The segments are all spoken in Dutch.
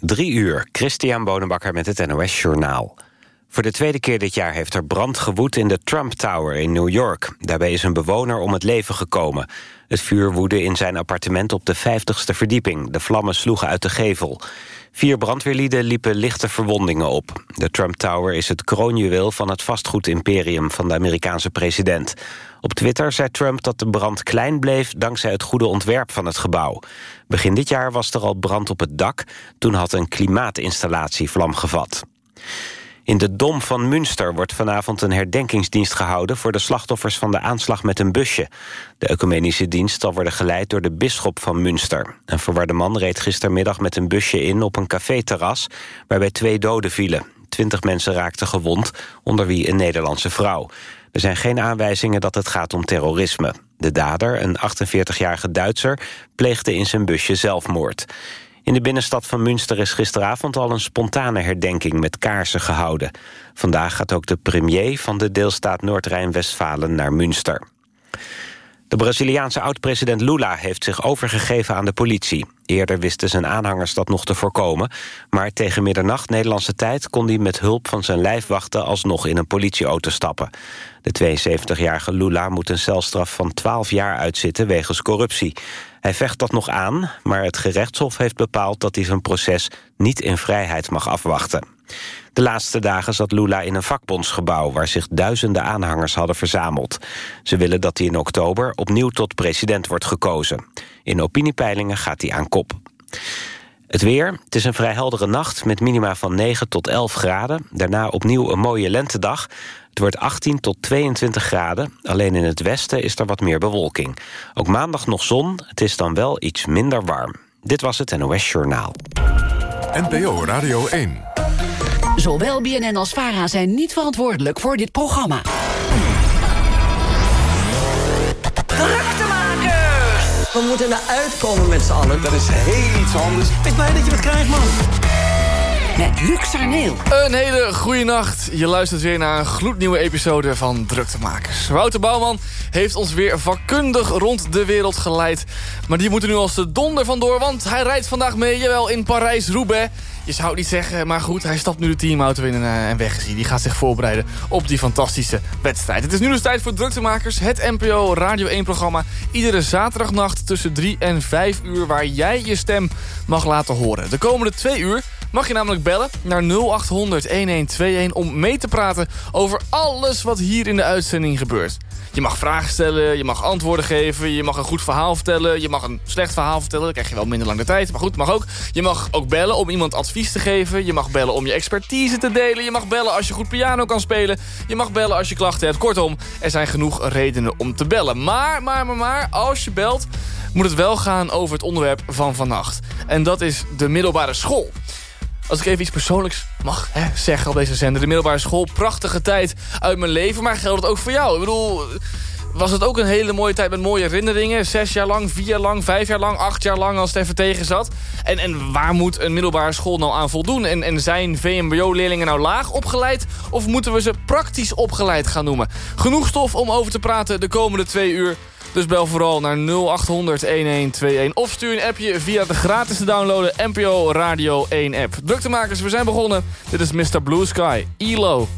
Drie uur, Christian Bonenbakker met het NOS Journaal. Voor de tweede keer dit jaar heeft er brand gewoed in de Trump Tower in New York. Daarbij is een bewoner om het leven gekomen. Het vuur woedde in zijn appartement op de 50ste verdieping. De vlammen sloegen uit de gevel. Vier brandweerlieden liepen lichte verwondingen op. De Trump Tower is het kroonjuweel van het vastgoedimperium van de Amerikaanse president. Op Twitter zei Trump dat de brand klein bleef dankzij het goede ontwerp van het gebouw. Begin dit jaar was er al brand op het dak. Toen had een klimaatinstallatie vlam gevat. In de Dom van Münster wordt vanavond een herdenkingsdienst gehouden... voor de slachtoffers van de aanslag met een busje. De ecumenische dienst zal worden geleid door de bisschop van Münster. Een verwarde man reed gistermiddag met een busje in op een caféterras... waarbij twee doden vielen. Twintig mensen raakten gewond, onder wie een Nederlandse vrouw. Er zijn geen aanwijzingen dat het gaat om terrorisme. De dader, een 48-jarige Duitser, pleegde in zijn busje zelfmoord. In de binnenstad van Münster is gisteravond al een spontane herdenking met kaarsen gehouden. Vandaag gaat ook de premier van de deelstaat Noord-Rijn-Westfalen naar Münster. De Braziliaanse oud-president Lula heeft zich overgegeven aan de politie. Eerder wisten zijn aanhangers dat nog te voorkomen... maar tegen middernacht Nederlandse tijd kon hij met hulp van zijn lijfwachten... alsnog in een politieauto stappen. De 72-jarige Lula moet een celstraf van 12 jaar uitzitten wegens corruptie. Hij vecht dat nog aan, maar het gerechtshof heeft bepaald... dat hij zijn proces niet in vrijheid mag afwachten. De laatste dagen zat Lula in een vakbondsgebouw... waar zich duizenden aanhangers hadden verzameld. Ze willen dat hij in oktober opnieuw tot president wordt gekozen. In opiniepeilingen gaat hij aan kop. Het weer. Het is een vrij heldere nacht met minima van 9 tot 11 graden. Daarna opnieuw een mooie lentedag. Het wordt 18 tot 22 graden. Alleen in het westen is er wat meer bewolking. Ook maandag nog zon. Het is dan wel iets minder warm. Dit was het NOS Journaal. NPO Radio 1. Zowel BNN als VARA zijn niet verantwoordelijk voor dit programma. Druktemakers! We moeten eruit komen met z'n allen. Dat is heel iets anders. Ik blij dat je het krijgt, man. Met Luc Sarneel. Een hele goede nacht. Je luistert weer naar een gloednieuwe episode van Druktemakers. Wouter Bouwman heeft ons weer vakkundig rond de wereld geleid. Maar die moet er nu als de donder vandoor, want hij rijdt vandaag mee, jawel, in Parijs-Roubaix. Je zou het niet zeggen, maar goed, hij stapt nu de teamauto in en, en weg. Die gaat zich voorbereiden op die fantastische wedstrijd. Het is nu dus tijd voor Druktemakers, het NPO Radio 1-programma. Iedere zaterdagnacht tussen 3 en 5 uur waar jij je stem mag laten horen. De komende twee uur mag je namelijk bellen naar 0800 1121 om mee te praten over alles wat hier in de uitzending gebeurt. Je mag vragen stellen, je mag antwoorden geven, je mag een goed verhaal vertellen, je mag een slecht verhaal vertellen, dan krijg je wel minder lang de tijd, maar goed, mag ook. Je mag ook bellen om iemand advies te geven, je mag bellen om je expertise te delen, je mag bellen als je goed piano kan spelen, je mag bellen als je klachten hebt. Kortom, er zijn genoeg redenen om te bellen. Maar, maar, maar, maar, als je belt, moet het wel gaan over het onderwerp van vannacht. En dat is de middelbare school. Als ik even iets persoonlijks mag hè, zeggen op deze zender. De middelbare school, prachtige tijd uit mijn leven. Maar geldt het ook voor jou? Ik bedoel, was het ook een hele mooie tijd met mooie herinneringen? Zes jaar lang, vier jaar lang, vijf jaar lang, acht jaar lang als het even tegen zat. En, en waar moet een middelbare school nou aan voldoen? En, en zijn VMBO-leerlingen nou laag opgeleid? Of moeten we ze praktisch opgeleid gaan noemen? Genoeg stof om over te praten de komende twee uur. Dus bel vooral naar 0800 1121 of stuur een appje via de gratis te downloaden NPO Radio 1 app. Druktemakers, we zijn begonnen. Dit is Mr. Blue Sky, ELO.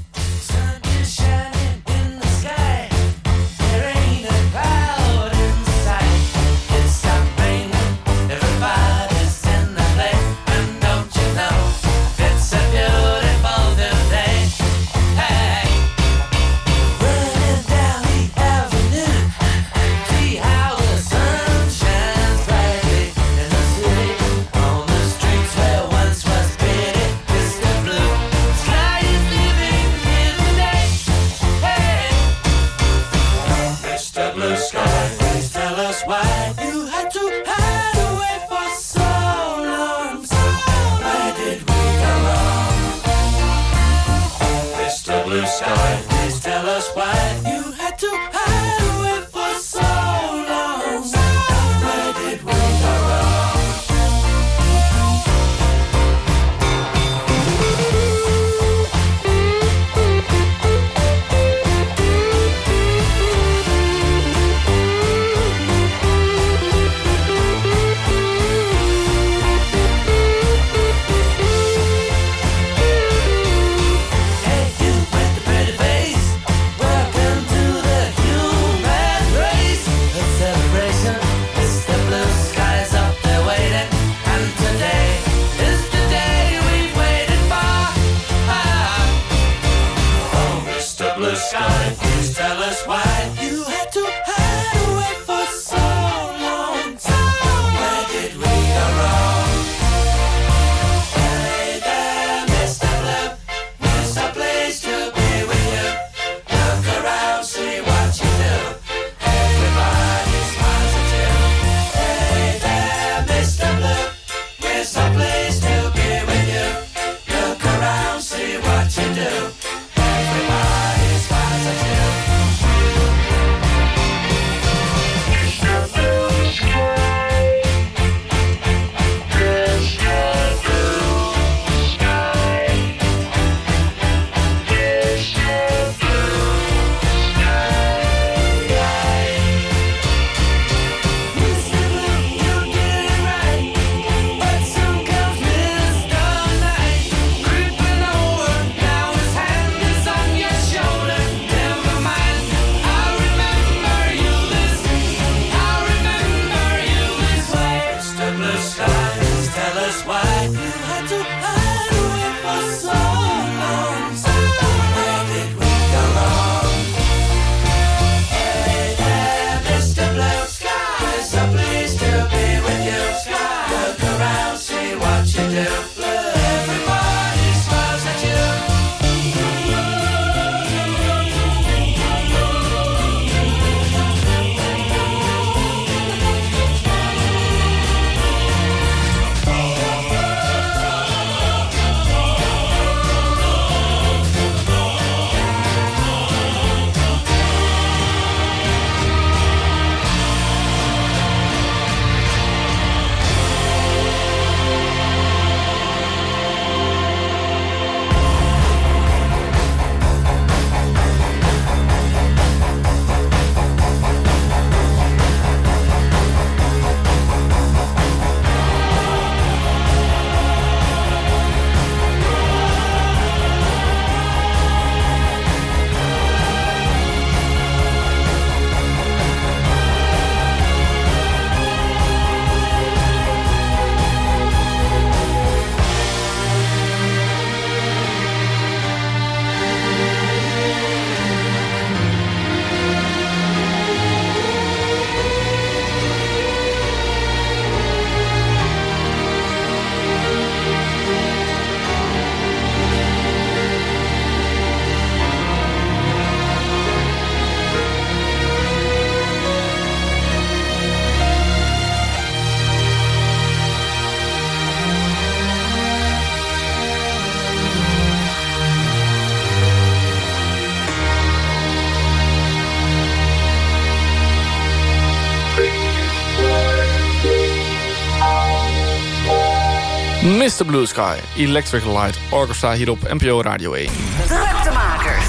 Mr. Blue Sky, Electric Light Orchestra hier op NPO Radio 1. Druktemakers.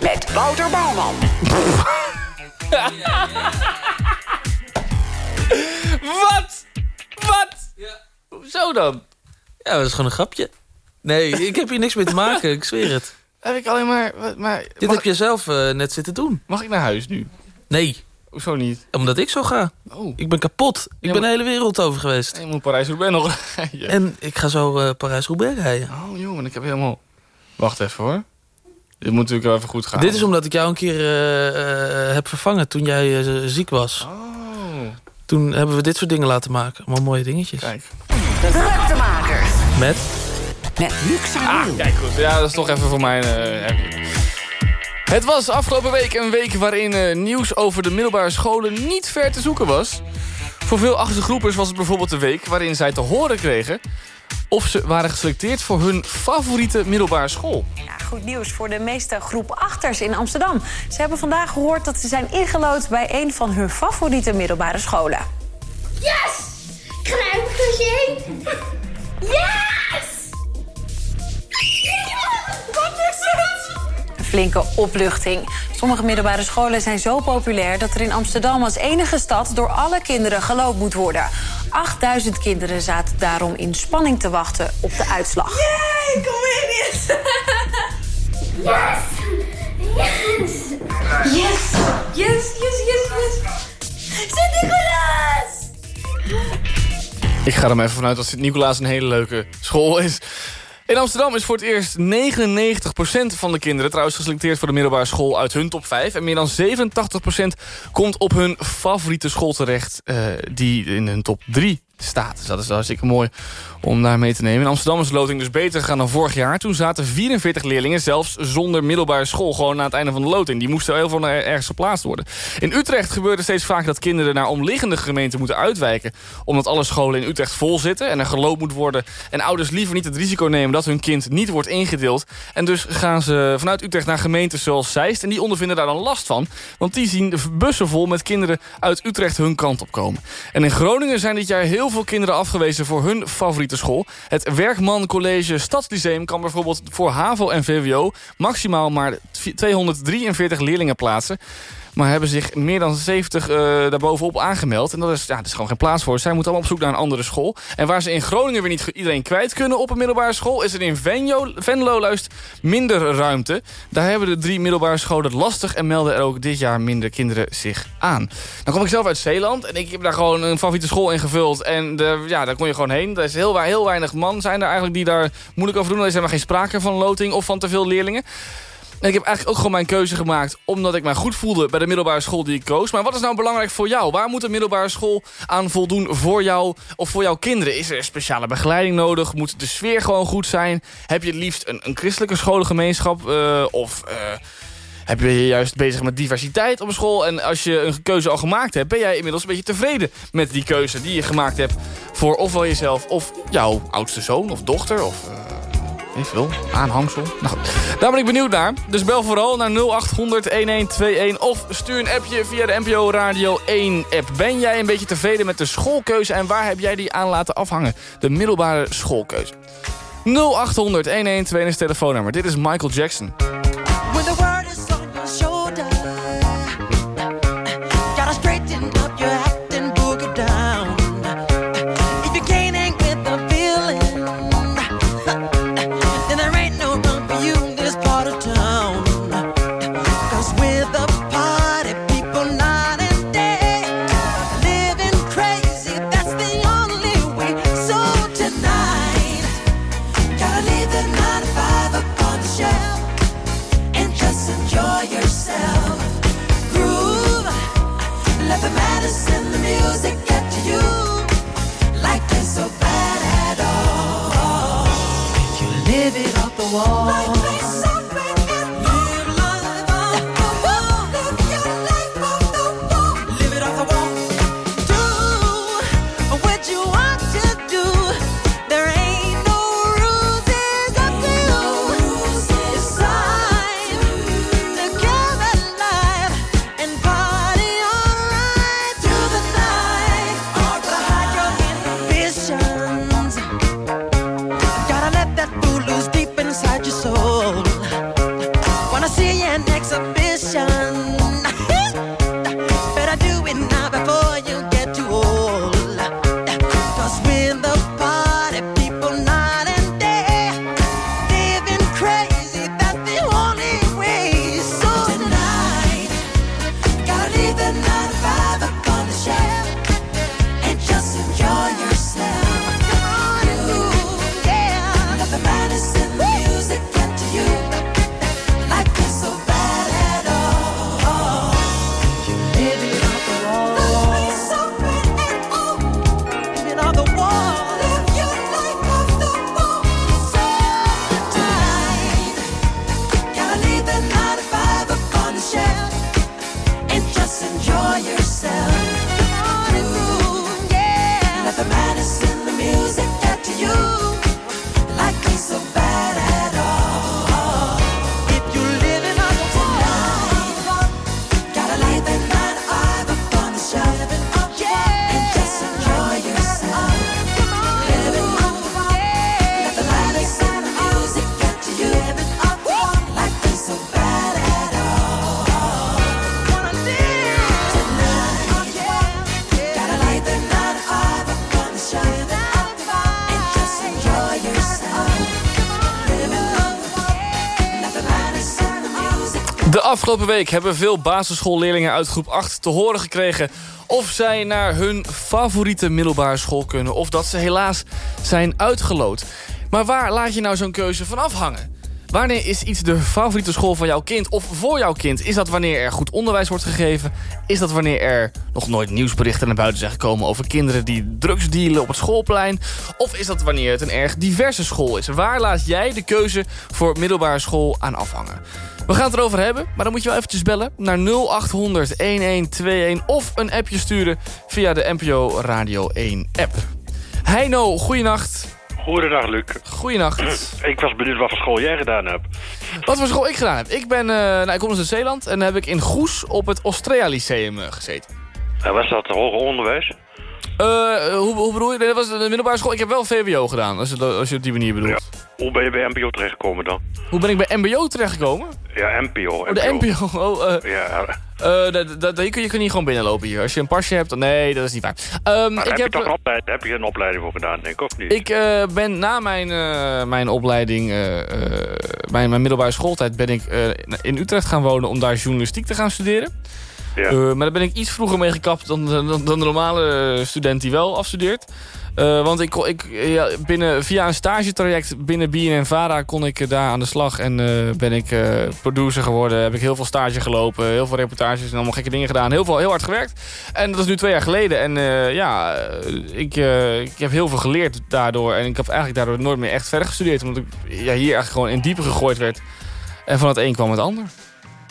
Met Wouter Bouwman. Wat? Wat? Zo dan? Ja, dat is gewoon een grapje. Nee, ik heb hier niks mee te maken, ik zweer het. Heb ik alleen maar... maar Dit heb je zelf eh, net zitten doen. mag ik naar huis nu? Nee, Hoezo niet? omdat ik zo ga. Oh, Ik ben kapot. Ik Ja, ben de maar- hele wereld over geweest. ik moet Parijs-Roubaix nog rijden. En ik ga zo eh, Parijs-Roubaix rijden. Oh jongen, ik heb helemaal... Wacht even hoor. Dit moet natuurlijk wel even goed gaan. Dit is omdat ik jou een keer eh, eh, heb vervangen toen jij ziek was. Oh, Toen hebben we dit soort dingen laten maken. Allemaal mooie dingetjes. kijk. Druktemakers. Met? Met Luc Sarel. Kijk goed, ja, dat is toch even voor mij... het was afgelopen week een week waarin eh, nieuws over de middelbare scholen niet ver te zoeken was. Voor veel achtergroepers was het bijvoorbeeld de week waarin zij te horen kregen... of ze waren geselecteerd voor hun favoriete middelbare school. Ja, goed nieuws voor de meeste groep achters in Amsterdam. Ze hebben vandaag gehoord dat ze zijn ingelood bij een van hun favoriete middelbare scholen. Yes! Ik ga naar een heen. Yes! Flinke opluchting. Sommige middelbare scholen zijn zo populair dat er in Amsterdam als enige stad door alle kinderen geloofd moet worden. 8000 kinderen zaten daarom in spanning te wachten op de uitslag. Yay, kom in, yes! Yes! Yes! Yes, yes, yes, yes! Sint-Nicolaas! Ik ga er maar even vanuit dat Sint-Nicolaas een hele leuke school is. In Amsterdam is voor het eerst 99% van de kinderen trouwens geselecteerd voor de middelbare school uit hun top 5. En meer dan 87% komt op hun favoriete school terecht eh, die in hun top 3 staat. Dus dat is hartstikke mooi om daar mee te nemen. In Amsterdam is de loting dus beter gegaan dan vorig jaar. Toen zaten 44 leerlingen zelfs zonder middelbare school gewoon na het einde van de loting. Die moesten heel veel ergens geplaatst worden. In Utrecht gebeurt het steeds vaak dat kinderen naar omliggende gemeenten moeten uitwijken. Omdat alle scholen in Utrecht vol zitten en er geloop moet worden. En ouders liever niet het risico nemen dat hun kind niet wordt ingedeeld. En dus gaan ze vanuit Utrecht naar gemeenten zoals Zeist. En die ondervinden daar dan last van. Want die zien bussen vol met kinderen uit Utrecht hun kant op komen. En in Groningen zijn dit jaar heel veel kinderen afgewezen voor hun favoriete school. Het Werkman College Stadslyceum kan bijvoorbeeld voor HAVO en VWO... maximaal maar 243 leerlingen plaatsen. Maar hebben zich meer dan 70 eh, daarbovenop aangemeld. En dat is, ja, dat is gewoon geen plaats voor. Zij moeten allemaal op zoek naar een andere school. En waar ze in Groningen weer niet iedereen kwijt kunnen op een middelbare school... is er in Venlo, Venlo luist minder ruimte. Daar hebben de drie middelbare scholen het lastig... en melden er ook dit jaar minder kinderen zich aan. Dan kom ik zelf uit Zeeland en ik heb daar gewoon een favoriete school ingevuld. En de, ja, daar kon je gewoon heen. Er is heel weinig man zijn er eigenlijk die daar moeilijk over doen. Er is helemaal geen sprake van loting of van te veel leerlingen. Ik heb eigenlijk ook gewoon mijn keuze gemaakt... omdat ik mij goed voelde bij de middelbare school die ik koos. Maar wat is nou belangrijk voor jou? Waar moet een middelbare school aan voldoen voor jou of voor jouw kinderen? Is er speciale begeleiding nodig? Moet de sfeer gewoon goed zijn? Heb je het liefst een, een christelijke scholengemeenschap? eh, of... eh, heb je je juist bezig met diversiteit op school? En als je een keuze al gemaakt hebt... ben jij inmiddels een beetje tevreden met die keuze die je gemaakt hebt... voor ofwel jezelf of jouw oudste zoon of dochter of... eh, Niet veel. Aanhangsel. Nou. Daar ben ik benieuwd naar. Dus bel vooral naar 0800-1121 of stuur een appje via de NPO Radio 1 app. Ben jij een beetje tevreden met de schoolkeuze en waar heb jij die aan laten afhangen? De middelbare schoolkeuze. 0800-1121 is telefoonnummer. Dit is Michael Jackson. De afgelopen week hebben veel basisschoolleerlingen uit groep 8 te horen gekregen... of zij naar hun favoriete middelbare school kunnen... of dat ze helaas zijn uitgeloot. Maar waar laat je nou zo'n keuze van afhangen? Wanneer is iets de favoriete school van jouw kind of voor jouw kind? Is dat wanneer er goed onderwijs wordt gegeven? Is dat wanneer er nog nooit nieuwsberichten naar buiten zijn gekomen... over kinderen die drugs dealen op het schoolplein? Of is dat wanneer het een erg diverse school is? Waar laat jij de keuze voor middelbare school aan afhangen? We gaan het erover hebben, maar dan moet je wel eventjes bellen... naar 0800 1121 of een appje sturen via de NPO Radio 1 app. Heino, goeienacht. Goedendag, Luc. Goeienacht. Ik was benieuwd wat voor school jij gedaan hebt. Wat voor school ik gedaan heb? Ik, ben, eh, nou, ik kom dus uit Zeeland en dan heb ik in Goes op het Ostrea Lyceum eh, gezeten. En was dat hoger onderwijs? Eh, hoe, hoe bedoel je? Nee, dat was de middelbare school. Ik heb wel VWO gedaan, als je, als je op die manier bedoelt. Hoe ben je bij MBO terechtgekomen dan? Hoe ben ik bij MBO terechtgekomen? Ja, MPO. Oh, de MBO. Oh, eh, Ja, dat- dat- je, kun, je kunt niet gewoon binnenlopen hier. Als je een pasje hebt, dan... Nee, dat is niet waar. Ehm, maar ik heb, heb, je toch een opleiding, heb je een opleiding voor gedaan, denk ik, of niet? Ik ben na mijn, mijn opleiding, mijn, mijn middelbare schooltijd... ben ik in Utrecht gaan wonen om daar journalistiek te gaan studeren. Eh, maar daar ben ik iets vroeger mee gekapt dan, de- dan, de normale student die wel afstudeert. Eh, want ik, ik, ja, binnen, via een stagetraject binnen BNN-Vara kon ik eh, daar aan de slag. En eh, ben ik eh, producer geworden. Heb ik heel veel stage gelopen. Heel veel reportages en allemaal gekke dingen gedaan. Heel, veel, heel hard gewerkt. En dat is nu twee jaar geleden. En eh, ja, eh, ik, eh, ik heb heel veel geleerd daardoor. En ik heb eigenlijk daardoor nooit meer echt verder gestudeerd. Omdat ik ja, hier eigenlijk gewoon in diepe gegooid werd. En van het een kwam het ander.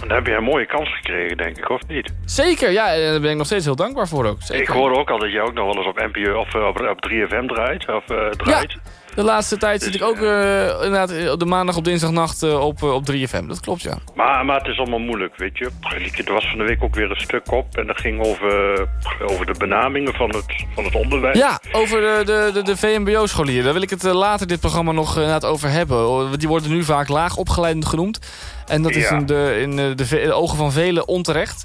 Dan heb je een mooie kans gekregen, denk ik, of niet? Zeker, ja. En daar ben ik nog steeds heel dankbaar voor ook. Zeker. Ik hoorde ook al dat je ook nog wel eens op NPO of eh, op, op 3FM draait. Of, eh, draait. De laatste tijd zit ik ook eh, inderdaad eh, op de maandag op dinsdagnacht eh, op, op 3FM. Dat klopt, ja. Maar, maar het is allemaal moeilijk, weet je. Ik- Er was van de week ook weer een stuk op en dat ging over, over de benamingen van het, van het onderwijs. Ja, over de, de, de, de VMBO-scholieren. Daar wil ik het later dit programma nog inderdaad over hebben. Die worden nu vaak laag opgeleid genoemd. En dat is Ja. in, de, in de, ogen van velen onterecht.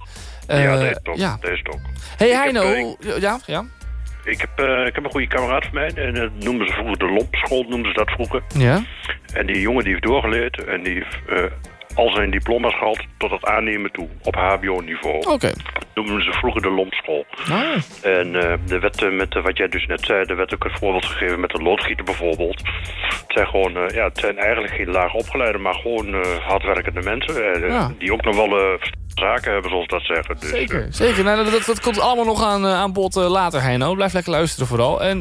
Ja, dat is ja. Dat ook. Hey Ik Heino, ja, ja. Ik heb, eh, ik heb een goede kameraad van mij. En dat noemden ze vroeger de lompschool, noemden ze dat vroeger. Ja? En die jongen die heeft doorgeleerd en die heeft eh, al zijn diploma's gehaald tot het aannemen toe op hbo-niveau. Oké. Dat noemden ze vroeger de lompschool. Ah. En eh werd eh, met wat jij dus net zei, er werd ook een voorbeeld gegeven met de loodgieter bijvoorbeeld. Het zijn gewoon, eh, ja, het zijn eigenlijk geen laag opgeleide, maar gewoon eh, hardwerkende mensen. Ja. Die ook nog wel zaken hebben, zoals dat zeggen. Dus, Zeker, zeker. Nou, dat, dat, komt allemaal nog aan, aan bod later, Heino. Blijf lekker luisteren vooral. En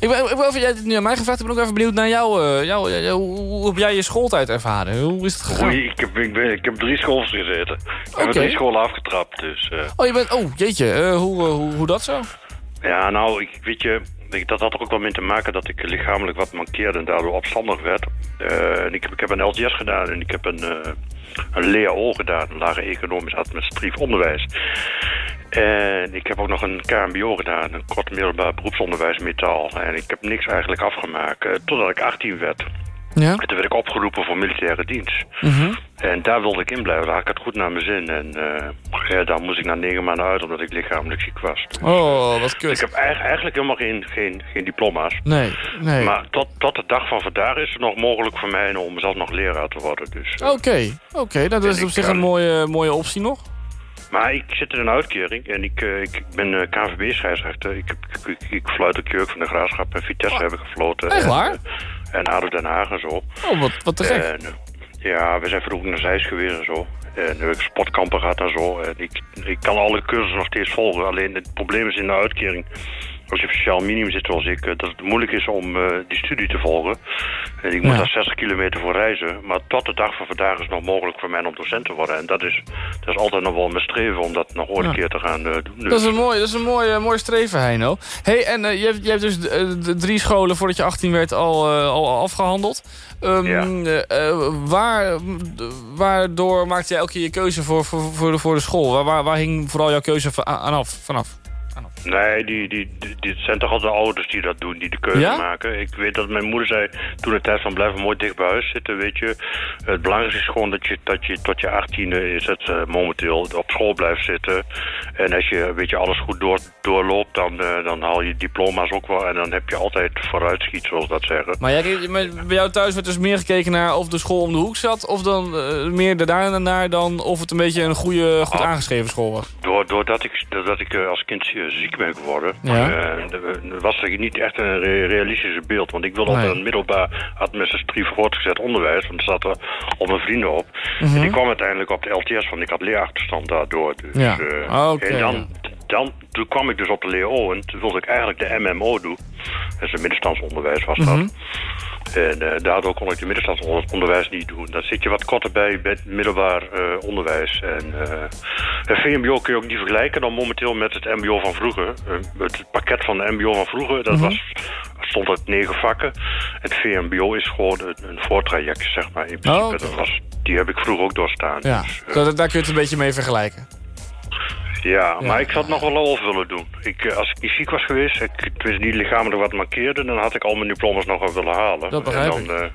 ik ben, ik ben even, jij het nu aan mij gevraagd. Ik ben ook even benieuwd naar jou. jou, jou- jou- hoe, heb jij je schooltijd ervaren? Hoe is het gegaan? Ik, heb, ik, ben, ik heb drie scholen gezeten. Ik heb Oké. drie scholen afgetrapt, dus... eh, Oh, je bent, oh jeetje. eh, hoe, eh, hoe, hoe dat zo? Ja, nou, ik, weet je, ik- dat had er ook wel mee te maken dat ik lichamelijk wat mankeerde en daardoor opstandig werd. En ik, heb, ik heb een LTS gedaan en ik heb een, een LAO gedaan, een lage economisch administratief onderwijs. En ik heb ook nog een KMBO gedaan, een kort middelbaar beroepsonderwijs metaal. En ik heb niks eigenlijk afgemaakt, totdat ik 18 werd. Ja? En toen werd ik opgeroepen voor militaire dienst. Mhm. En daar wilde ik in blijven, daar had ik het goed naar mijn zin. En eh ja, daar moest ik na negen maanden uit, omdat ik lichamelijk ziek was. Oh, wat kut. Ik heb eigen- eigenlijk helemaal geen, geen, geen diploma's. Nee, nee. Maar tot, tot de dag van vandaag is het nog mogelijk voor mij om zelf nog leraar te worden. Dus, eh, Oké, oké. nou, dat is op zich kan- een mooie, mooie optie nog. Maar ik zit in een uitkering en ik, eh, ik ben eh, KNVB-scheidsrechter. Ik, ik, ik, ik fluit de Kjurk van de Graafschap en Vitesse heb ik gefloten. Echt waar? eh, En ADO Den Haag en zo. Oh, wat, wat te gek. En, eh, ja, we zijn vroeger naar Zeist geweest en zo. En ik sportkampen gehad en zo. En ik, ik kan alle cursussen nog steeds volgen. Alleen het probleem is in de uitkering... Als je op sociaal minimum zit zoals ik... eh, dat het moeilijk is om eh, die studie te volgen. En ik moet Ja. daar 60 kilometer voor reizen. Maar tot de dag van vandaag is het nog mogelijk voor mij om docent te worden. En dat is, dat is altijd nog wel mijn streven om dat nog ooit een keer te gaan eh, doen. Dus. Dat is een mooi, dat is een mooi, eh, mooi streven, Heino. hey, en je, hebt, je hebt dus de drie scholen voordat je 18 werd al, al afgehandeld. Ehm, Ja. waar, waardoor maakte jij elke keer je keuze voor, voor, voor, de, voor de school? Waar, waar, waar hing vooral jouw keuze van, aan af, vanaf? Nee, die, die, die, zijn toch al de ouders die dat doen, die de keuze Ja? maken. Ik weet dat mijn moeder zei toen het tijd van blijven mooi dicht bij huis zitten, weet je. Het belangrijkste is gewoon dat je, dat je tot je achttiende is het eh, momenteel op school blijft zitten. En als je, weet je, alles goed door, doorloopt, dan, eh, dan haal je diploma's ook wel. En dan heb je altijd vooruitschiet, zoals dat zeggen. Maar jij, maar bij jou thuis werd dus meer gekeken naar of de school om de hoek zat... of dan eh, meer daarna naar dan of het een beetje een goede, goed Oh. aangeschreven school was? Door, doordat ik, doordat ik als kind eh, ben geworden, Ja. eh, was er niet echt een re- realistische beeld. Want ik wilde Nee. op een middelbaar administratief voortgezet onderwijs, want er zaten al mijn vrienden op. Mhm. En die kwam uiteindelijk op de LTS, want ik had leerachterstand daardoor. Dus, Ja. eh, Oké, en dan, ja. dan toen kwam ik dus op de LEO en toen wilde ik eigenlijk de MMO doen. Dat is een middenstandsonderwijs was dat. Mhm. En eh, daardoor kon ik de middenstandsonderwijs niet doen. Dan zit je wat korter bij, bij het middelbaar onderwijs. En het VMBO kun je ook niet vergelijken dan momenteel met het MBO van vroeger. Eh, het pakket van de MBO van vroeger, dat Mhm. was, stond uit negen vakken. Het VMBO is gewoon een, een voortraject, zeg maar. In principe, Oh, dat was, die heb ik vroeger ook doorstaan. Ja, Dus, eh, daar, daar kun je het een beetje mee vergelijken. ja, maar ik het nog wel over willen doen. Ik, eh, als ik niet ziek was geweest, ik tenminste niet lichamelijk wat markeerde... dan had ik al mijn diploma's nog wel willen halen. Dat begrijp en ik. dan,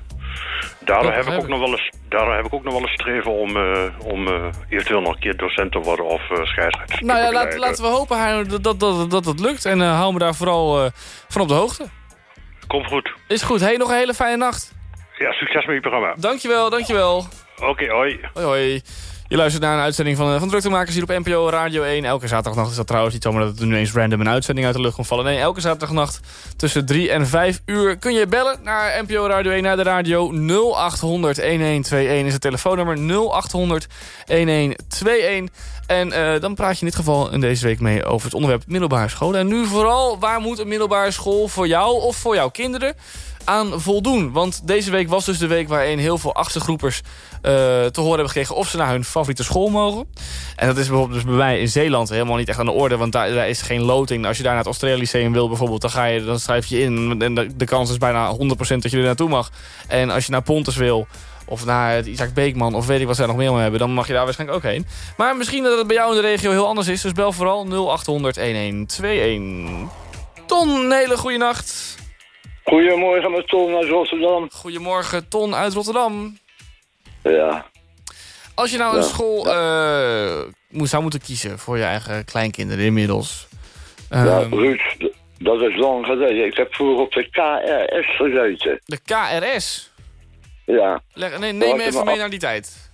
Dat heb ik ook nog wel eens, daardoor heb ik ook nog wel eens streven om, eh, om eh, eventueel nog een keer docent te worden of eh scheidsrechter. te Nou ja, laat, laten we hopen dat, dat, dat, dat het lukt. En hou me daar vooral van op de hoogte. Komt goed. Is goed. Hey, nog een hele fijne nacht. Ja, succes met je programma. Dankjewel, dankjewel. Oké, hoi. Hoi, hoi. Je luistert naar een uitzending van, eh, van Druktemakers hier op NPO Radio 1. Elke zaterdagnacht is dat trouwens niet zomaar dat er nu eens random een uitzending uit de lucht komt vallen. Nee, elke zaterdagnacht tussen 3 en 5 uur kun je bellen naar NPO Radio 1, naar de radio 0800 1121 is het telefoonnummer 0800 1121. En eh, dan praat je in dit geval in deze week mee over het onderwerp middelbare scholen. En nu vooral, waar moet een middelbare school voor jou of voor jouw kinderen aan voldoen. Want deze week was dus de week waarin heel veel achtergroepers eh, te horen hebben gekregen... of ze naar hun favoriete school mogen. En dat is bijvoorbeeld dus bij mij in Zeeland helemaal niet echt aan de orde... want daar, is geen loting. Als je daar naar het Australisch Lyceum wil bijvoorbeeld... dan, ga je, dan schrijf je in en de, de kans is bijna 100% dat je er naartoe mag. En als je naar Pontus wil... Of naar het Isaac Beekman, of weet ik wat zij nog meer mee hebben... dan mag je daar waarschijnlijk ook heen. Maar misschien dat het bij jou in de regio heel anders is. Dus bel vooral 0800 1121. Ton, hele goede nacht. Goedemorgen met Ton uit Rotterdam. Goedemorgen, Ton uit Rotterdam. Ja, Als je nou een Ja. school eh, zou moeten kiezen voor je eigen kleinkinderen inmiddels. ja Ehm, Ruud, dat is lang geleden. Ik heb vroeger op de KRS gezeten. de KRS. Ja. Leg, nee, neem me even mee naar die tijd.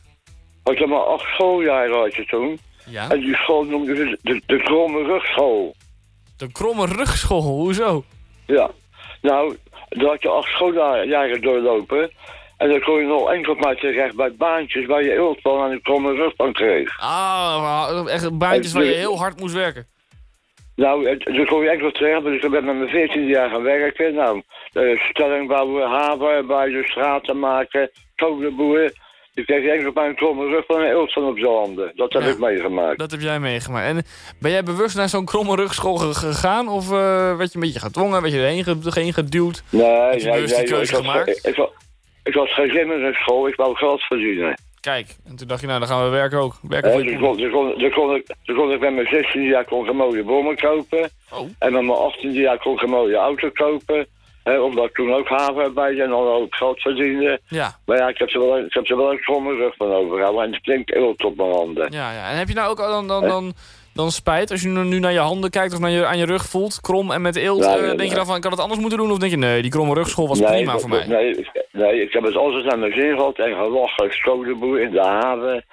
Had je maar acht schooljaren had je toen. Ja. En die school noemden ze de, de Kromme Rugschool. De kromme rugschool, hoezo? Ja. Nou, daar had je acht schooljaren doorlopen. En dan kon je nog enkel maar terecht bij baantjes waar je heel veel aan de kromme rug van kreeg. Ah, echt baantjes waar je heel hard moest werken. Nou, dan kon je enkel terecht, dus ik ben met mijn 14 jaar gaan werken. Nou, eh, stelling bouwen, haven, bij de straten maken, kolenboeren. Dan kreeg je enkel maar een kromme rug van een eelt van op zijn handen. Dat heb Ja. ik meegemaakt. Dat heb jij meegemaakt. En ben jij bewust naar zo'n kromme rugschool ge- gegaan? Of eh, werd je een beetje gedwongen? Werd je erheen ge- erheen geduwd? Nee, je nee, die nee, keuze ik, gemaakt? ik, ik, ik had geen zin in school, ik wou geld verdienen. Kijk, en toen dacht je, nou dan gaan we werken ook. Werken voor je kon, kon, kon, ik, kon ik met mijn 16 jaar kon ik een mooie bomen kopen. Oh. En met mijn 18 jaar kon ik een mooie auto kopen. Hè, omdat ik toen ook haven bij en dan ook geld verdiende. Ja, Maar ja, ik heb er wel, ik heb er wel een kromme rug van overgehouden. En het klinkt heel op mijn handen. ja, ja. En heb je nou ook dan, dan, dan, dan spijt als je nu naar je handen kijkt of naar je, aan je rug voelt, krom en met eelt? Ja, eh, ja, denk je dan van, ik had het anders moeten doen? Of denk je, nee, die kromme rugschool was nee, prima dat- voor mij? Nee, nee, ik heb het altijd naar mijn zin gehad. En gelachen, scholenboer in de haven.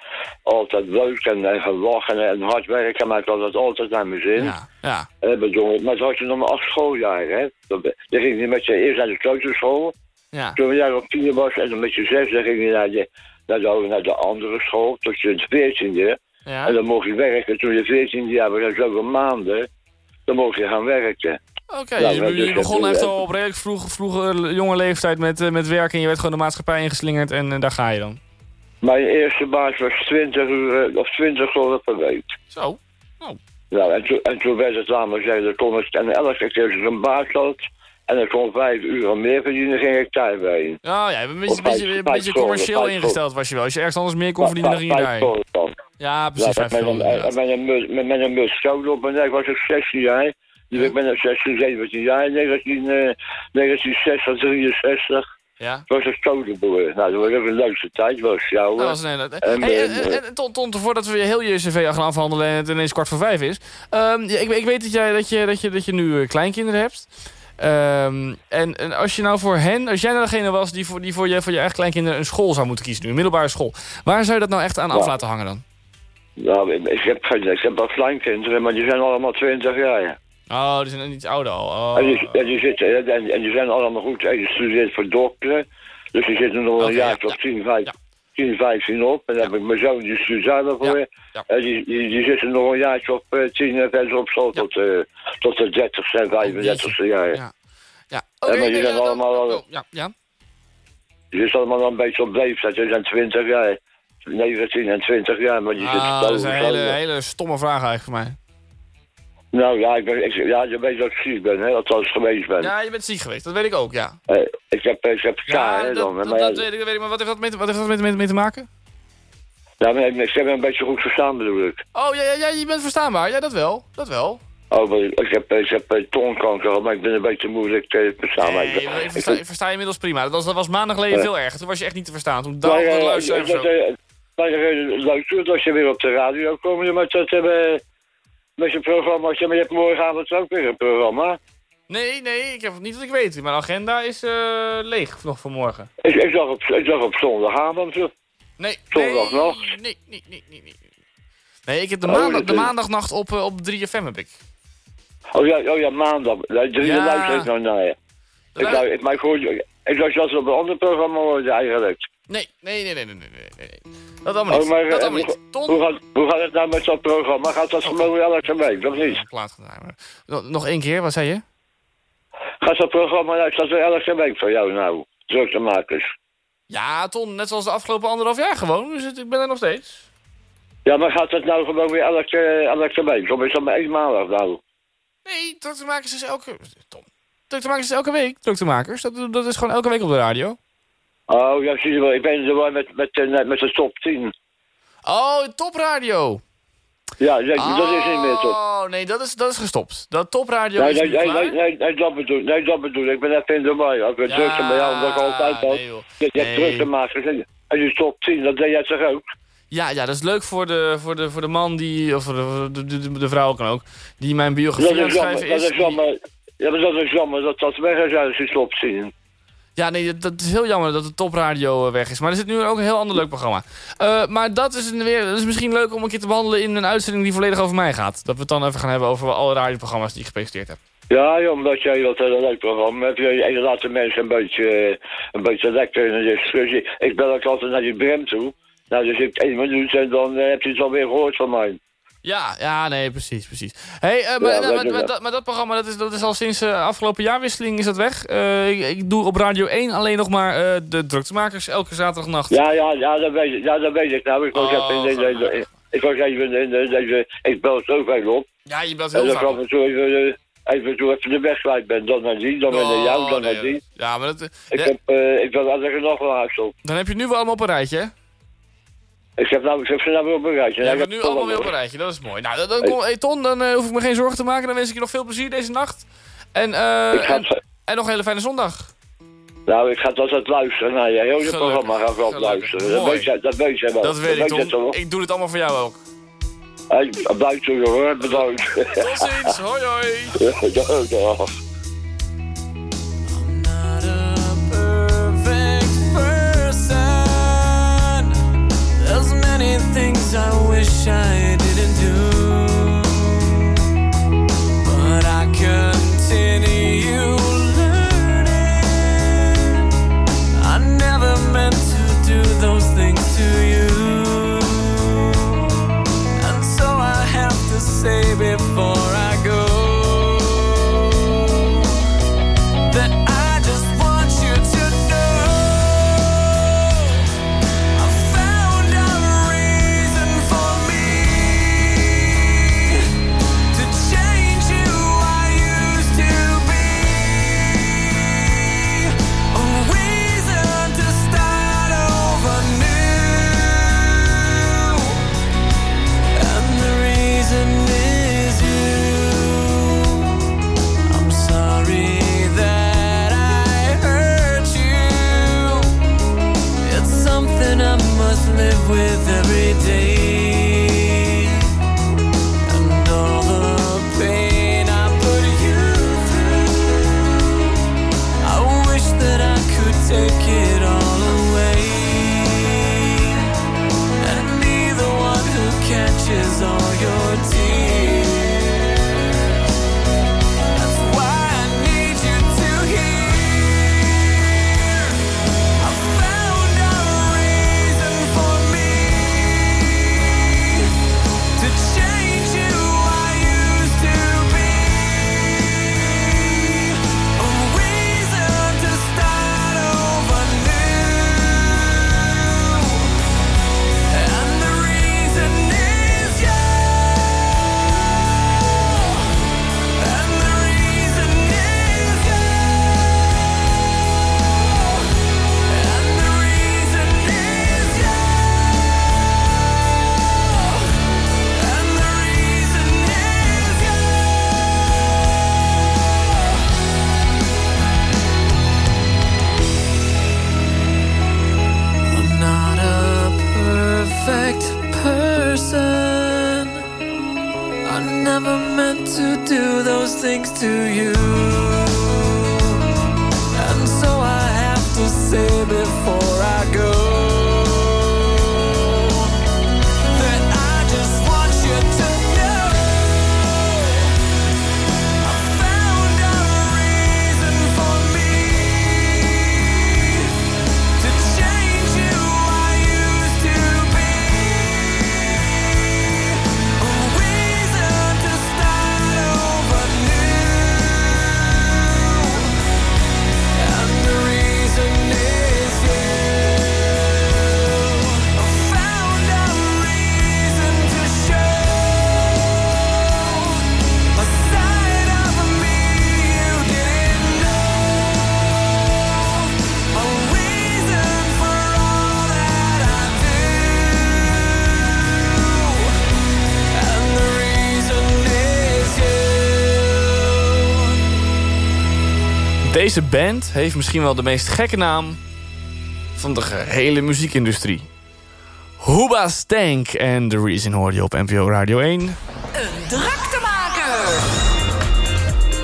Altijd leuk en, en gelachen en hard werken. Maar ik had het altijd naar mijn zin. Ja, ja. Eh, bedoel, maar toen had je nog maar acht schooljaren, hè. Dan, ging je met je eerst naar de kleuterschool. Ja. Toen je jaar op tien was en dan met je zes, dan ging je naar de, naar de, naar de andere school. Tot je veertiende. Ja. En dan mocht je werken. Toen je veertiende jaar was, zoveel maanden. Dan mocht je gaan werken. Oké, Ja, je, maar je dus begon dat- echt al op redelijk vroeg, vroege, jonge leeftijd met, eh, met werken. En je werd gewoon de maatschappij ingeslingerd en eh, daar ga je dan. Mijn eerste baas was 20 uur of 20 uur per week. Zo. Nou, en, toen, en toen werd het aan me zeggen, dan kon ik, en elke keer als ik een baas had, en ik kon vijf uur meer verdienen, ging ik bij. Ja, ja, een beetje, een beetje commercieel ingesteld was je wel. Als je ergens anders meer kon verdienen, dan ging je daarheen. Ja, precies. Ja, met, een, met, een met, een scholen op mijn nek was ik 16 jaar. Dus ik ben 16, 17 jaar, 19, eh 1960, 63. Ja. was een codenboer. Nou, dat was ook een leukste tijd, was jou. Dat was een hele... En, Hey, eh, en, en, en Ton, Ton, voordat we heel je cv gaan afhandelen en het ineens kwart voor vijf is. Ehm, ja, ik, ik weet dat, jij, dat, je, dat, je, dat je nu eh, kleinkinderen hebt. Ehm, en, en als je nou voor hen, als jij nou degene was die voor, die voor, je, voor je eigen kleinkinderen een school zou moeten kiezen nu, een middelbare school. Waar zou je dat nou echt aan af Ja. laten hangen dan? Nou, ik- heb, geen- ik heb wel kleinkinderen, maar die zijn allemaal 20 jaar. Oh, die zijn iets ouder al. Oh. En, die, en, die zitten, en, en die zijn allemaal goed. En die studeert voor dokteren. Dus die zitten nog een jaar ja, tot 10, 15, 10, 15 op. En dan heb ik mijn zoon, die daarvoor. ja. En die, die, die zitten nog een jaartje op uh, 10 en verder op school tot, eh tot de 30ste en 35ste jaar. Ja. Ja, En oké. maar die zijn ja, allemaal al- oh, ja, ja. Die zitten allemaal al een beetje op leeftijd. Die zijn 20 jaar. 19 en 20 jaar, maar die zitten Ah, dat is een hele, hele stomme vraag eigenlijk voor mij. Nou ja, ik ben, ik, ja, je weet dat ik ziek ben, hè, althans geweest ben. Ja, je bent ziek geweest, dat weet ik ook, ja. Eh, ik heb, ik heb K, Ja, hè, dat, dan. dat, maar ja, dat weet ik, dat weet ik, maar wat heeft dat mee, te- wat heeft dat mee, mee te maken? ja, maar ik, ik heb een beetje goed verstaan, bedoel ik. Oh, ja, ja, ja, je bent verstaanbaar. Ja, dat wel. Dat wel. Oh, maar ik heb, ik heb eh, tongkanker maar ik ben een beetje moeilijk te verstaan. maar Nee, ik, ik, versta, ik versta je inmiddels prima. Dat was, dat was maanden geleden Ja. veel erger. Toen was je echt niet te verstaan. Toen maar, eh, de luisteraars dat, zo. eh, maar, eh, luister, als je weer op de radio komt, met dat hebben met je programma, maar je hebt morgenavond ook weer een programma. Nee, nee, ik heb niet dat ik weet. Mijn agenda is eh, leeg nog vanmorgen. Ik, ik, zag op, ik zag op zondagavond, zo. Nee, Zondag nee, nog? Nee, nee, nee, nee, nee. Nee, ik heb de, Oh, maandag, dat de maandagnacht op, eh, op 3FM heb ik. Oh ja, oh ja maandag. Drie Ja. luister ik nou naar je. Ik, Lu- ik, maar ik, hoor, ik dacht dat ze op een ander programma hoorde eigenlijk. Nee, nee, nee, nee, nee, nee, nee, nee. Dat allemaal niet. Oh, maar, dat eh, allemaal hoe, niet. Ton? hoe, gaat, hoe gaat het nou met dat programma? Gaat dat gewoon elke week, of niet? Plaat gedaan. maar- Nog- één keer, wat zei je? Gaat dat programma nou, gaat er elke week voor jou nou? Druktemakers. Ja, Ton, net zoals de afgelopen anderhalf jaar gewoon. Dus het- ik ben er nog steeds. Ja, maar gaat het nou gewoon weer elke, elke week? Of is dat maar eenmalig nou? Nee, druktemakers is elke... Tom. Druktemakers is elke week. Druktemakers, dat, dat is gewoon elke week op de radio. Oh, ja, je wel. Ik ben er wel met, met, eh, met de top 10. Oh, topradio. Ja, dat, dat is niet meer top. Oh, nee, dat is, dat is gestopt. Dat topradio Nee, is nee, nee, nee, nee, nee, dat bedoel, nee, dat bedoel ik. Ik ben even in de war. Ik ben Ja, drukte bij jou, omdat ik altijd al... nee, joh. je je hebt Nee. druktemakers. En en die top 10, dat deed jij toch ook? Ja, ja, dat is leuk voor de, voor de, voor de man die, of voor de, de, de, de vrouw kan ook, die mijn biografie aan het is schrijven dat is. is jammer. Ja, maar dat is jammer dat dat weg is uit die top 10. Ja, nee, dat, is heel jammer dat de topradio eh, weg is. Maar er zit nu ook een heel ander leuk programma. Eh, maar dat is, weer, dat is misschien leuk om een keer te behandelen in een uitzending die volledig over mij gaat. Dat we het dan even gaan hebben over alle radioprogramma's die ik gepresenteerd heb. Ja, ja, omdat jij dat een leuk programma hebt. Je, laat de mensen een beetje, eh, een beetje lekker in de discussie. Ik bel ook altijd naar die Brem toe. Nou, dus ik één minuut en dan eh, heb je het alweer gehoord van mij. Ja, ja, nee, precies, precies. Hey, eh, maar, Ja, maar, dat, maar dat programma dat is, dat is al sinds de afgelopen jaarwisseling is dat weg. Eh, ik, ik doe op Radio 1 alleen nog maar de druktemakers elke zaterdagnacht. Ja, ja, ja, dat weet ik, ja, dat weet ik nou. Ik was Oh, even in ik was even in de, deze, ik bel zoveel op. Ja, je bent En heel dan vaak. en toe even, even, toe even de weg kwijt ben. Dan naar die, dan weer naar jou, Oh, dan nee, naar die. Ja, maar dat, Ik ja, heb, ik wil altijd nog wel op. dan heb je nu wel allemaal op een rijtje, hè? Ik heb, nou, ik heb ze nou weer op een rijtje. Je Ja, ik het heb nu allemaal weer op een rijtje, dat is mooi. Nou, dan, dan kom, hey Ton, dan eh, hoef ik me geen zorgen te maken. Dan wens ik je nog veel plezier deze nacht. En, eh, ga en, het- en nog een hele fijne zondag. Nou, ik ga altijd luisteren naar je. Heel je programma ga ik wel luisteren. Dat weet, jij, dat weet jij wel. Dat weet ik, Ton. toch? Ik doe dit allemaal voor jou ook. Hey, buiten hoor, bedankt. Tot ziens, hoi hoi. Dag, dag. I wish I didn't do, but I continue learning. I never meant to do those things to you, Deze band heeft misschien wel de meest gekke naam van de gehele muziekindustrie. Huba Stank en The Reason hoorde je op NPO Radio 1. Een druktemaker.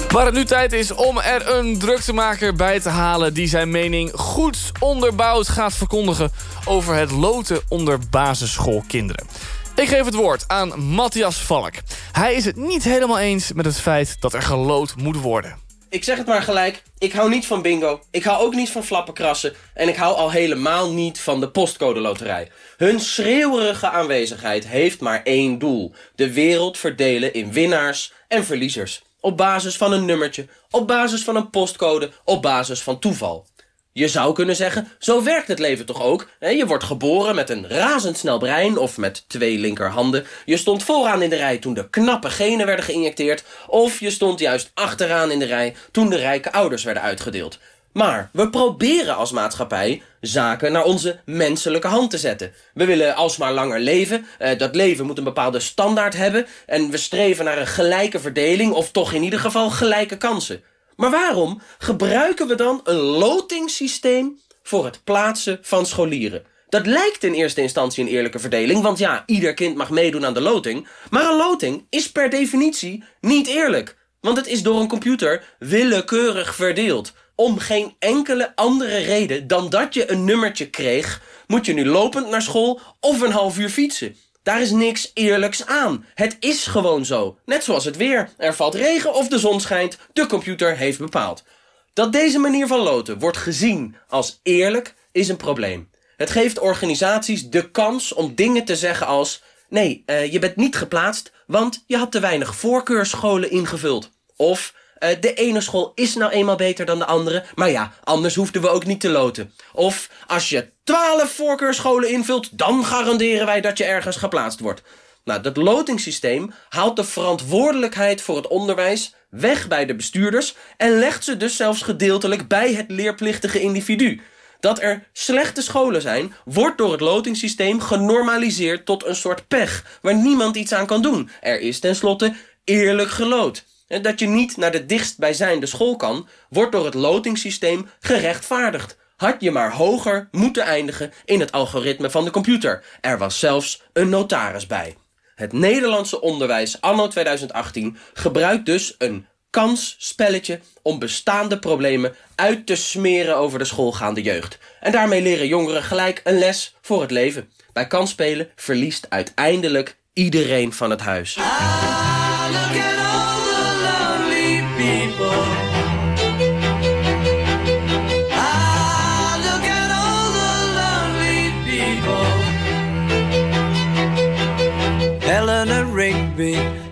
Waar het nu tijd is om er een druktemaker bij te halen... die zijn mening goed onderbouwd gaat verkondigen... over het loten onder basisschoolkinderen. Ik geef het woord aan Matthias Valk. Hij is het niet helemaal eens met het feit dat er geloot moet worden. Ik zeg het maar gelijk, ik hou niet van bingo. Ik hou ook niet van flappenkrassen. En ik hou al helemaal niet van de postcode loterij. Hun schreeuwerige aanwezigheid heeft maar één doel. De wereld verdelen in winnaars en verliezers. Op basis van een nummertje, op basis van een postcode, op basis van toeval. Je zou kunnen zeggen, zo werkt het leven toch ook? Je wordt geboren met een razendsnel brein of met twee linkerhanden. Je stond vooraan in de rij toen de knappe genen werden geïnjecteerd. Of je stond juist achteraan in de rij toen de rijke ouders werden uitgedeeld. Maar we proberen als maatschappij zaken naar onze menselijke hand te zetten. We willen alsmaar langer leven. eh, dat leven moet een bepaalde standaard hebben. En we streven naar een gelijke verdeling of toch in ieder geval gelijke kansen. Maar waarom gebruiken we dan een lotingssysteem voor het plaatsen van scholieren? Dat lijkt in eerste instantie een eerlijke verdeling, want ja, ieder kind mag meedoen aan de loting. Maar een loting is per definitie niet eerlijk. Want het is door een computer willekeurig verdeeld. Om geen enkele andere reden dan dat je een nummertje kreeg, moet je nu lopend naar school of een half uur fietsen. Daar is niks eerlijks aan. Het is gewoon zo. Net zoals het weer. Er valt regen of de zon schijnt. De computer heeft bepaald. Dat deze manier van loten wordt gezien als eerlijk is een probleem. Het geeft organisaties de kans om dingen te zeggen als... nee, eh, je bent niet geplaatst, want je had te weinig voorkeurscholen ingevuld. Of eh, de ene school is nou eenmaal beter dan de andere... maar ja, anders hoefden we ook niet te loten. Of als je twaalf voorkeurscholen invult... dan garanderen wij dat je ergens geplaatst wordt. Nou, dat lotingssysteem haalt de verantwoordelijkheid voor het onderwijs weg bij de bestuurders en legt ze dus zelfs gedeeltelijk bij het leerplichtige individu. Dat er slechte scholen zijn, wordt door het lotingssysteem genormaliseerd tot een soort pech, waar niemand iets aan kan doen. Er is tenslotte eerlijk geloot. Dat je niet naar de dichtstbijzijnde school kan, wordt door het lotingssysteem gerechtvaardigd. had je maar hoger moeten eindigen in het algoritme van de computer. Er was zelfs een notaris bij. Het Nederlandse onderwijs anno 2018 gebruikt dus een kansspelletje om bestaande problemen uit te smeren over de schoolgaande jeugd. En daarmee leren jongeren gelijk een les voor het leven. Bij kansspelen verliest uiteindelijk iedereen van het huis.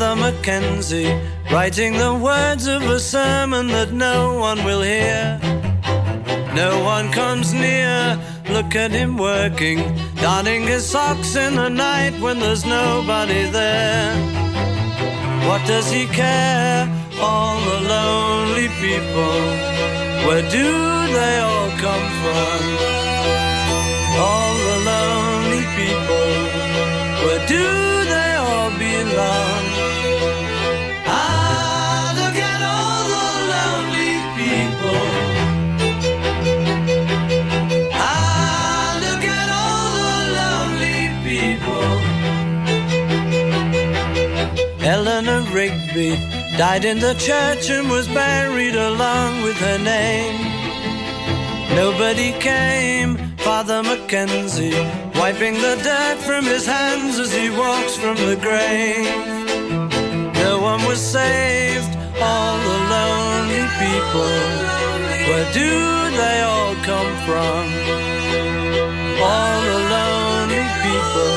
Father Mackenzie, writing the words of a sermon that no one will hear. No one comes near. Look at him working, darning his socks in the night when there's nobody there. What does he care? All the lonely people. Where do they all come from? All the lonely people. Where do they all belong? Rigby died in the church and was buried along with her name. Nobody came, Father Mackenzie, wiping the dirt from his hands as he walks from the grave. No one was saved, all the lonely people. Where do they all come from? All the lonely people.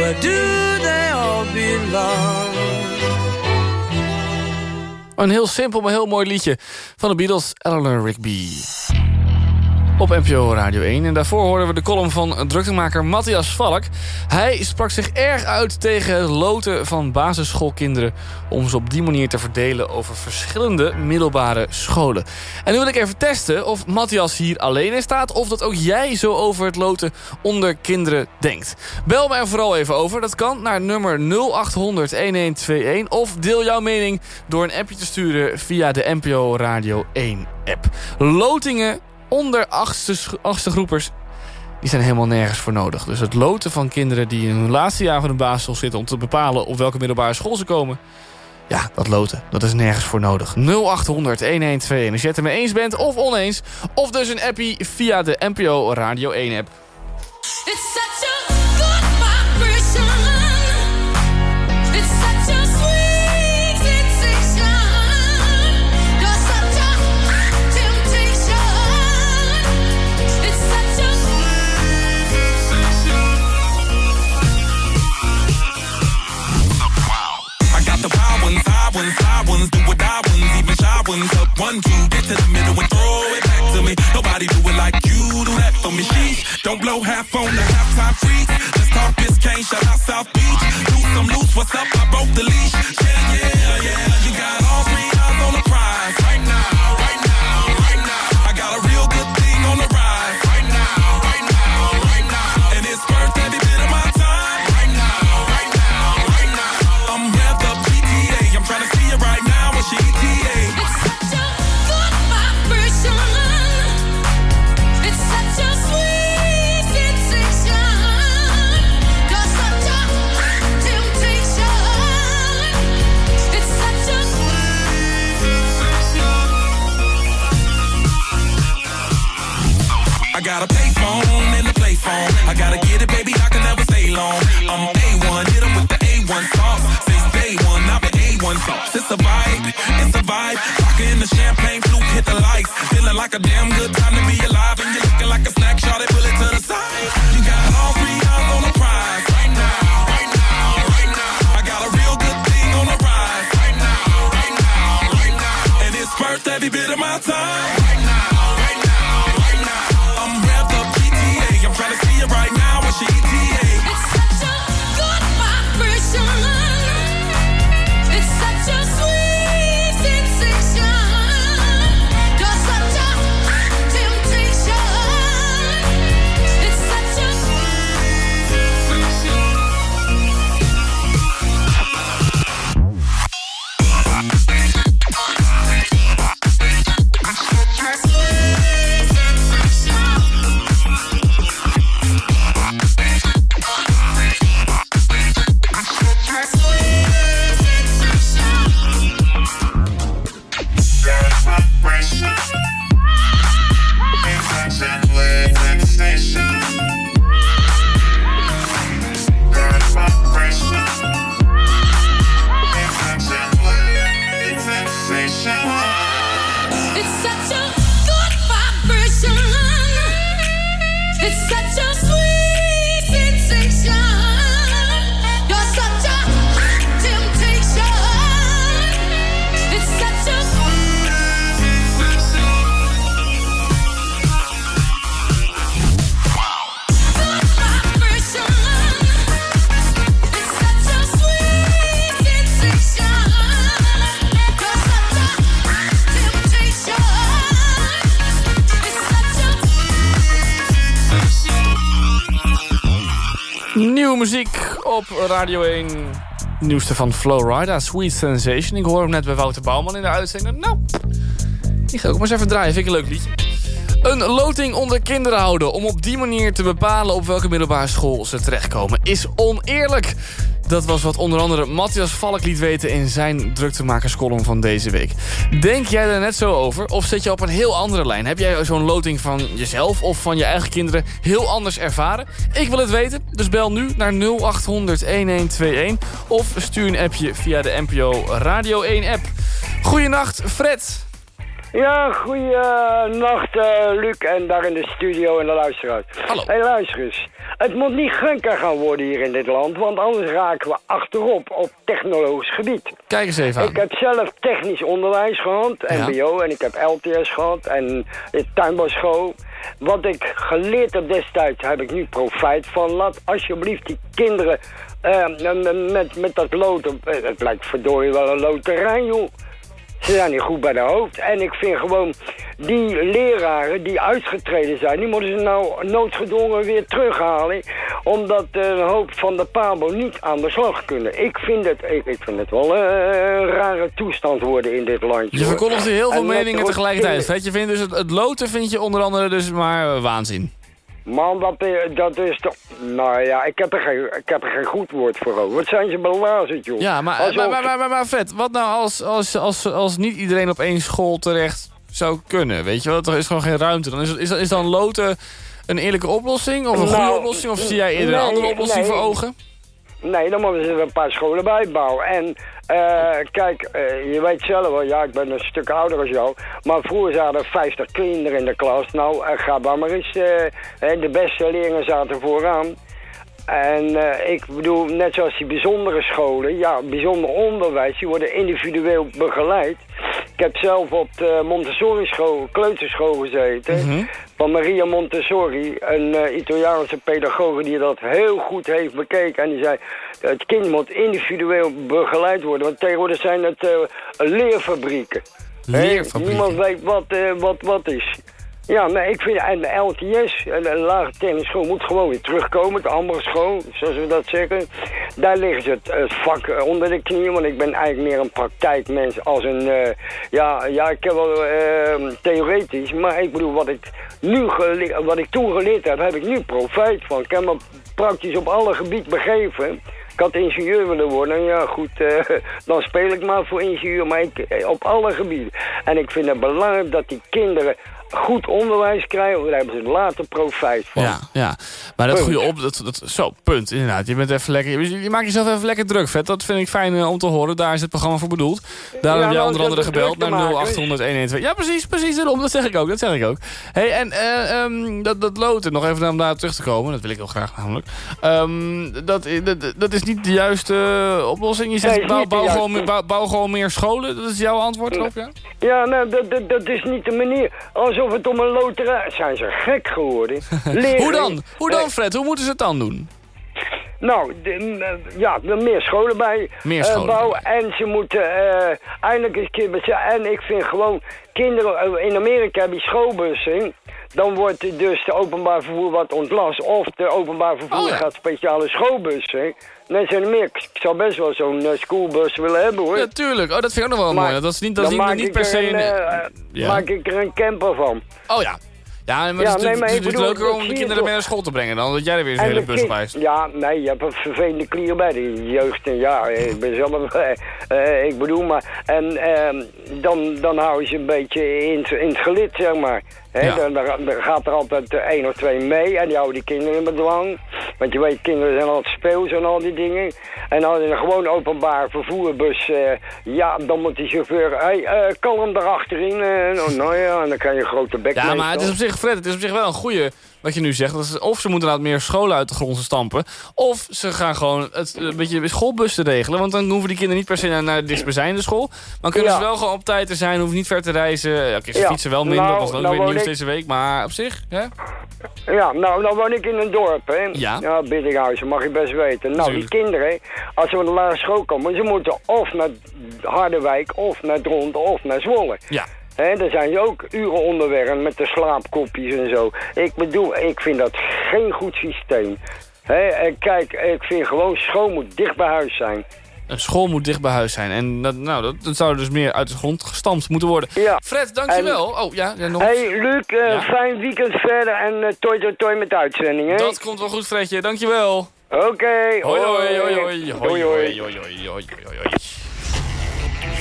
Where do they all belong? Een heel simpel, maar heel mooi liedje van de Beatles, Eleanor Rigby. Op NPO Radio 1. En daarvoor hoorden we de column van druktemaker Matthias Valk. Hij sprak zich erg uit tegen het loten van basisschoolkinderen... om ze op die manier te verdelen over verschillende middelbare scholen. En nu wil ik even testen of Matthias hier alleen in staat... of dat ook jij zo over het loten onder kinderen denkt. Bel mij er vooral even over. Dat kan naar nummer 0800-1121. Of deel jouw mening door een appje te sturen via de NPO Radio 1 app. Lotingen onder achtste, groepers die zijn helemaal nergens voor nodig. Dus het loten van kinderen die in hun laatste jaar van de basisschool zitten... om te bepalen op welke middelbare school ze komen... ja, dat loten, dat is nergens voor nodig. 0800-1121. Als je het ermee eens bent of oneens... of dus een appie via de NPO Radio 1 app. Ones. Up one, two, get to the middle and throw it back to me. Nobody do it like you do that for me. Sheesh, don't blow half on the halftime freaks. Let's talk Biscayne, shout out South Beach. Loose, I'm loose, what's up? I broke the leash. Yeah, yeah, yeah. You got all I got a payphone and a play phone. I gotta get it, baby. I can never stay long. I'm A1, hit 'em with the A1 sauce. Since day one, I've been A1 sauce. It's a vibe, it's a vibe. Rockin' the champagne flute, hit the lights. Feeling like a damn good time Nieuwe muziek op Radio 1. Nieuwste van Flowrida, Sweet Sensation. Ik hoor hem net bij Wouter Bouwman in de uitzending. Nou, die ga ook maar eens even draaien. Vind ik een leuk liedje. Een loting onder kinderen houden om op die manier te bepalen op welke middelbare school ze terechtkomen is oneerlijk. Dat was wat onder andere Matthias Valk liet weten in zijn druktemakerscolumn van deze week. Denk jij er net zo over of zit je op een heel andere lijn? Heb jij zo'n loting van jezelf of van je eigen kinderen heel anders ervaren? Ik wil het weten, dus bel nu naar 0800 1121 of stuur een appje via de NPO Radio 1 app. Goedenacht, Fred. Ja, goeienacht uh, Luc en daar in de studio en de luisteraars. Hallo. Hé, luister eens. Het moet niet gunker gaan worden hier in dit land, want anders raken we achterop op technologisch gebied. Kijk eens even aan. Ik heb zelf technisch onderwijs gehad, Ja. mbo, en ik heb LTS gehad en tuinbouwschool. Wat ik geleerd heb destijds, heb ik nu profijt van. Laat alsjeblieft die kinderen eh, met, met dat loten, eh, het lijkt verdorie wel een loterij, joh. Ze zijn niet goed bij de hoofd. En ik vind gewoon, die leraren die uitgetreden zijn... die moeten ze nou noodgedwongen weer terughalen... omdat een hoop van de PABO niet aan de slag kunnen. Ik vind het, ik, ik vind het wel eh, een rare toestand worden in dit landje. Je verkondigt heel veel En meningen de tegelijkertijd. Je vindt dus het, het loten vind je onder andere dus maar eh, waanzin. Man, dat, is- dat is toch... Nou ja, ik heb, er geen, ik heb er geen goed woord voor over. Wat zijn ze belazerd, joh. Ja, maar, Alsof- maar, maar, maar, maar, maar Fred, wat nou als, als, als, als niet iedereen op één school terecht zou kunnen? Weet je wel, er is gewoon geen ruimte. Dan is, is, is dan loten een eerlijke oplossing of een goede Nou, oplossing? Of zie jij eerder een andere oplossing nee. voor ogen? Nee, dan moeten ze er een paar scholen bij bouwen. En eh, kijk, eh, je weet zelf wel, ja, ik ben een stuk ouder als jou. Maar vroeger zaten er 50 kinderen in de klas. Nou, eh, ga dan maar eens. de beste leerlingen zaten vooraan. En ik bedoel, net zoals die bijzondere scholen, ja, bijzonder onderwijs, die worden individueel begeleid. Ik heb zelf op de Montessori school, kleuterschool gezeten. Van Maria Montessori, een eh, Italiaanse pedagoge die dat heel goed heeft bekeken. En die zei, het kind moet individueel begeleid worden. Want tegenwoordig zijn het eh, leerfabrieken. Leerfabrieken. Niemand weet wat, eh, wat wat is. Ja, nee, ik vind, en de LTS, de lage technische moet gewoon weer terugkomen. De andere school, zoals we dat zeggen. Daar ze het, het vak eh, onder de knieën, want ik ben eigenlijk meer een praktijkmens als een... eh, ja, ja, ik heb wel eh, theoretisch, maar ik bedoel, wat ik, nu wat ik toen geleerd heb, heb ik nu profijt van. Ik heb me praktisch op alle gebieden begeven. Ik had ingenieur willen worden. En ja, goed, eh, dan speel ik maar voor ingenieur. Maar ik, op alle gebieden. En ik vind het belangrijk dat die kinderen goed onderwijs krijgen. Daar hebben ze later profijt van. Ja, ja. Maar dat Punt. goede op... Dat, dat, zo, punt, inderdaad. Je bent even lekker... Je, je maakt jezelf even lekker druk, vet. Dat vind ik fijn eh, om te horen. Daar is het programma voor bedoeld. Daarom Ja, heb jij nou, onder andere gebeld naar maken. 0800 112. Ja, precies, precies. Daarom. Dat zeg ik ook. Dat zeg ik ook. hey, en eh, ehm, dat, dat loten, nog even om daar terug te komen. Dat wil ik heel graag namelijk. Ehm, dat, dat, dat is niet de juiste eh, oplossing. Je zegt Nee, bouw, gewoon, meer- bouw, bouw gewoon meer scholen. Dat is jouw antwoord erop, ja? Ja, nou, dat, dat, dat is niet de manier. Alsof het om een loterij... Zijn ze gek geworden? Hoe dan? Hoe dan, Eh, Fred? Hoe moeten ze het dan doen? Nou, de, m, ja, er meer scholen bij Meer eh, scholen bouwen. En ze moeten eh, eindelijk eens En ik vind gewoon, kinderen... eh, In Amerika heb je schoolbussen. Dan wordt dus de openbaar vervoer wat ontlast. Of de openbaar vervoer Oh, ja. gaat speciale schoolbussen. Nee, zijn er meer. Ik zou best wel zo'n eh, schoolbus willen hebben, hoor. Ja, tuurlijk. Oh, dat vind ik ook nog wel Maar mooi. Dat is niet, dat is niet, per er se... een, eh, ja. Maak ik er een camper van. Oh ja. Ja, maar Ja, het is nee, natuurlijk- maar het ik is bedoel, leuker om de kinderen mee naar school te brengen... dan dat jij er weer een En hele bus op. Ja, nee, je hebt een vervelende klier bij de jeugd. En ja, ik ben zelf... eh, eh, ik bedoel maar... En ehm, dan, dan hou je ze een beetje in, in het gelid, zeg maar. Ja. dan, dan, dan gaat er altijd eh, één of twee mee en die houden die kinderen in bedwang. Want je weet, kinderen zijn altijd speels en al die dingen. En als je een gewoon openbaar vervoerbus... eh, ja, dan moet die chauffeur... Hey, eh, kalm daarachterin. eh, nou, nou ja, en dan kan je een grote bek Ja, maar het is op zich, Fred, het is op zich wel een goede wat je nu zegt. Dat is, of ze moeten inderdaad meer scholen uit de grond stampen. Of ze gaan gewoon het, een beetje schoolbussen regelen. Want dan hoeven die kinderen niet per se naar, naar de dichtstbijzijnde school. Maar kunnen Ja. ze wel gewoon op tijd er zijn. Hoeven niet ver te reizen. Ja, oké, ze Ja. fietsen wel minder. Nou, dat was ook nou weer nieuws ik- deze week. Maar op zich, hè? Ja, nou, nou woon ik in een dorp, hè. Ja. Ja, Biddinghuizen, mag je best weten. Nou, die kinderen, als ze van de lagere school komen, ze moeten of naar Harderwijk, of naar Dronten, of naar Zwolle. Ja. Hè, daar zijn ze ook uren onderweg met de slaapkopjes en zo. Ik bedoel, ik vind dat geen goed systeem. En kijk, ik vind gewoon school moet dicht bij huis zijn. Een school moet dicht bij huis zijn. En dat, nou, dat, dat zou dus meer uit de grond gestampt moeten worden. Ja. Fred, dankjewel. Oh, ja, ja nog. Hé, Luc, eh, Ja. fijn weekend verder en eh, toi toi toi met de uitzending, hè? Dat komt wel goed, Fredje. Dankjewel. Oké, Hoi, hoi, hoi, hoi. Hoi, hoi, hoi, hoi, hoi, hoi, hoi.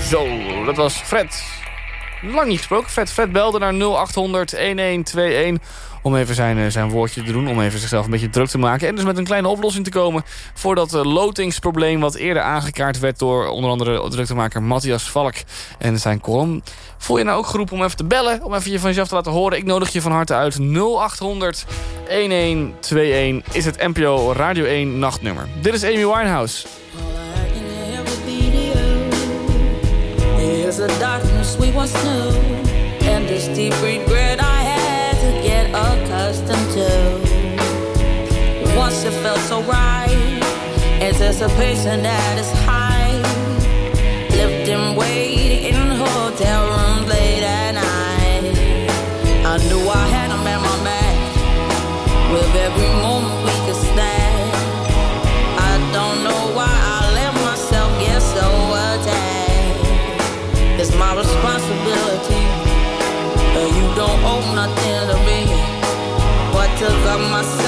Zo, dat was Fred. Lang niet gesproken. Fred, Fred belde naar 0800 1121 om even zijn, eh, zijn woordje te doen. Om even zichzelf een beetje druk te maken. En dus met een kleine oplossing te komen voor dat eh, lotingsprobleem... wat eerder aangekaart werd door onder andere druktemaker Matthias Valk en zijn column. Voel je nou ook geroepen om even te bellen? Om even je van jezelf te laten horen? Ik nodig je van harte uit. 0800 1121 is het NPO Radio 1 nachtnummer. Dit is Amy Winehouse. There's a darkness we once knew, and this deep regret I had to get accustomed to. Once it felt so right, anticipation that is high. Lifting weight in hotel rooms till I'm myself.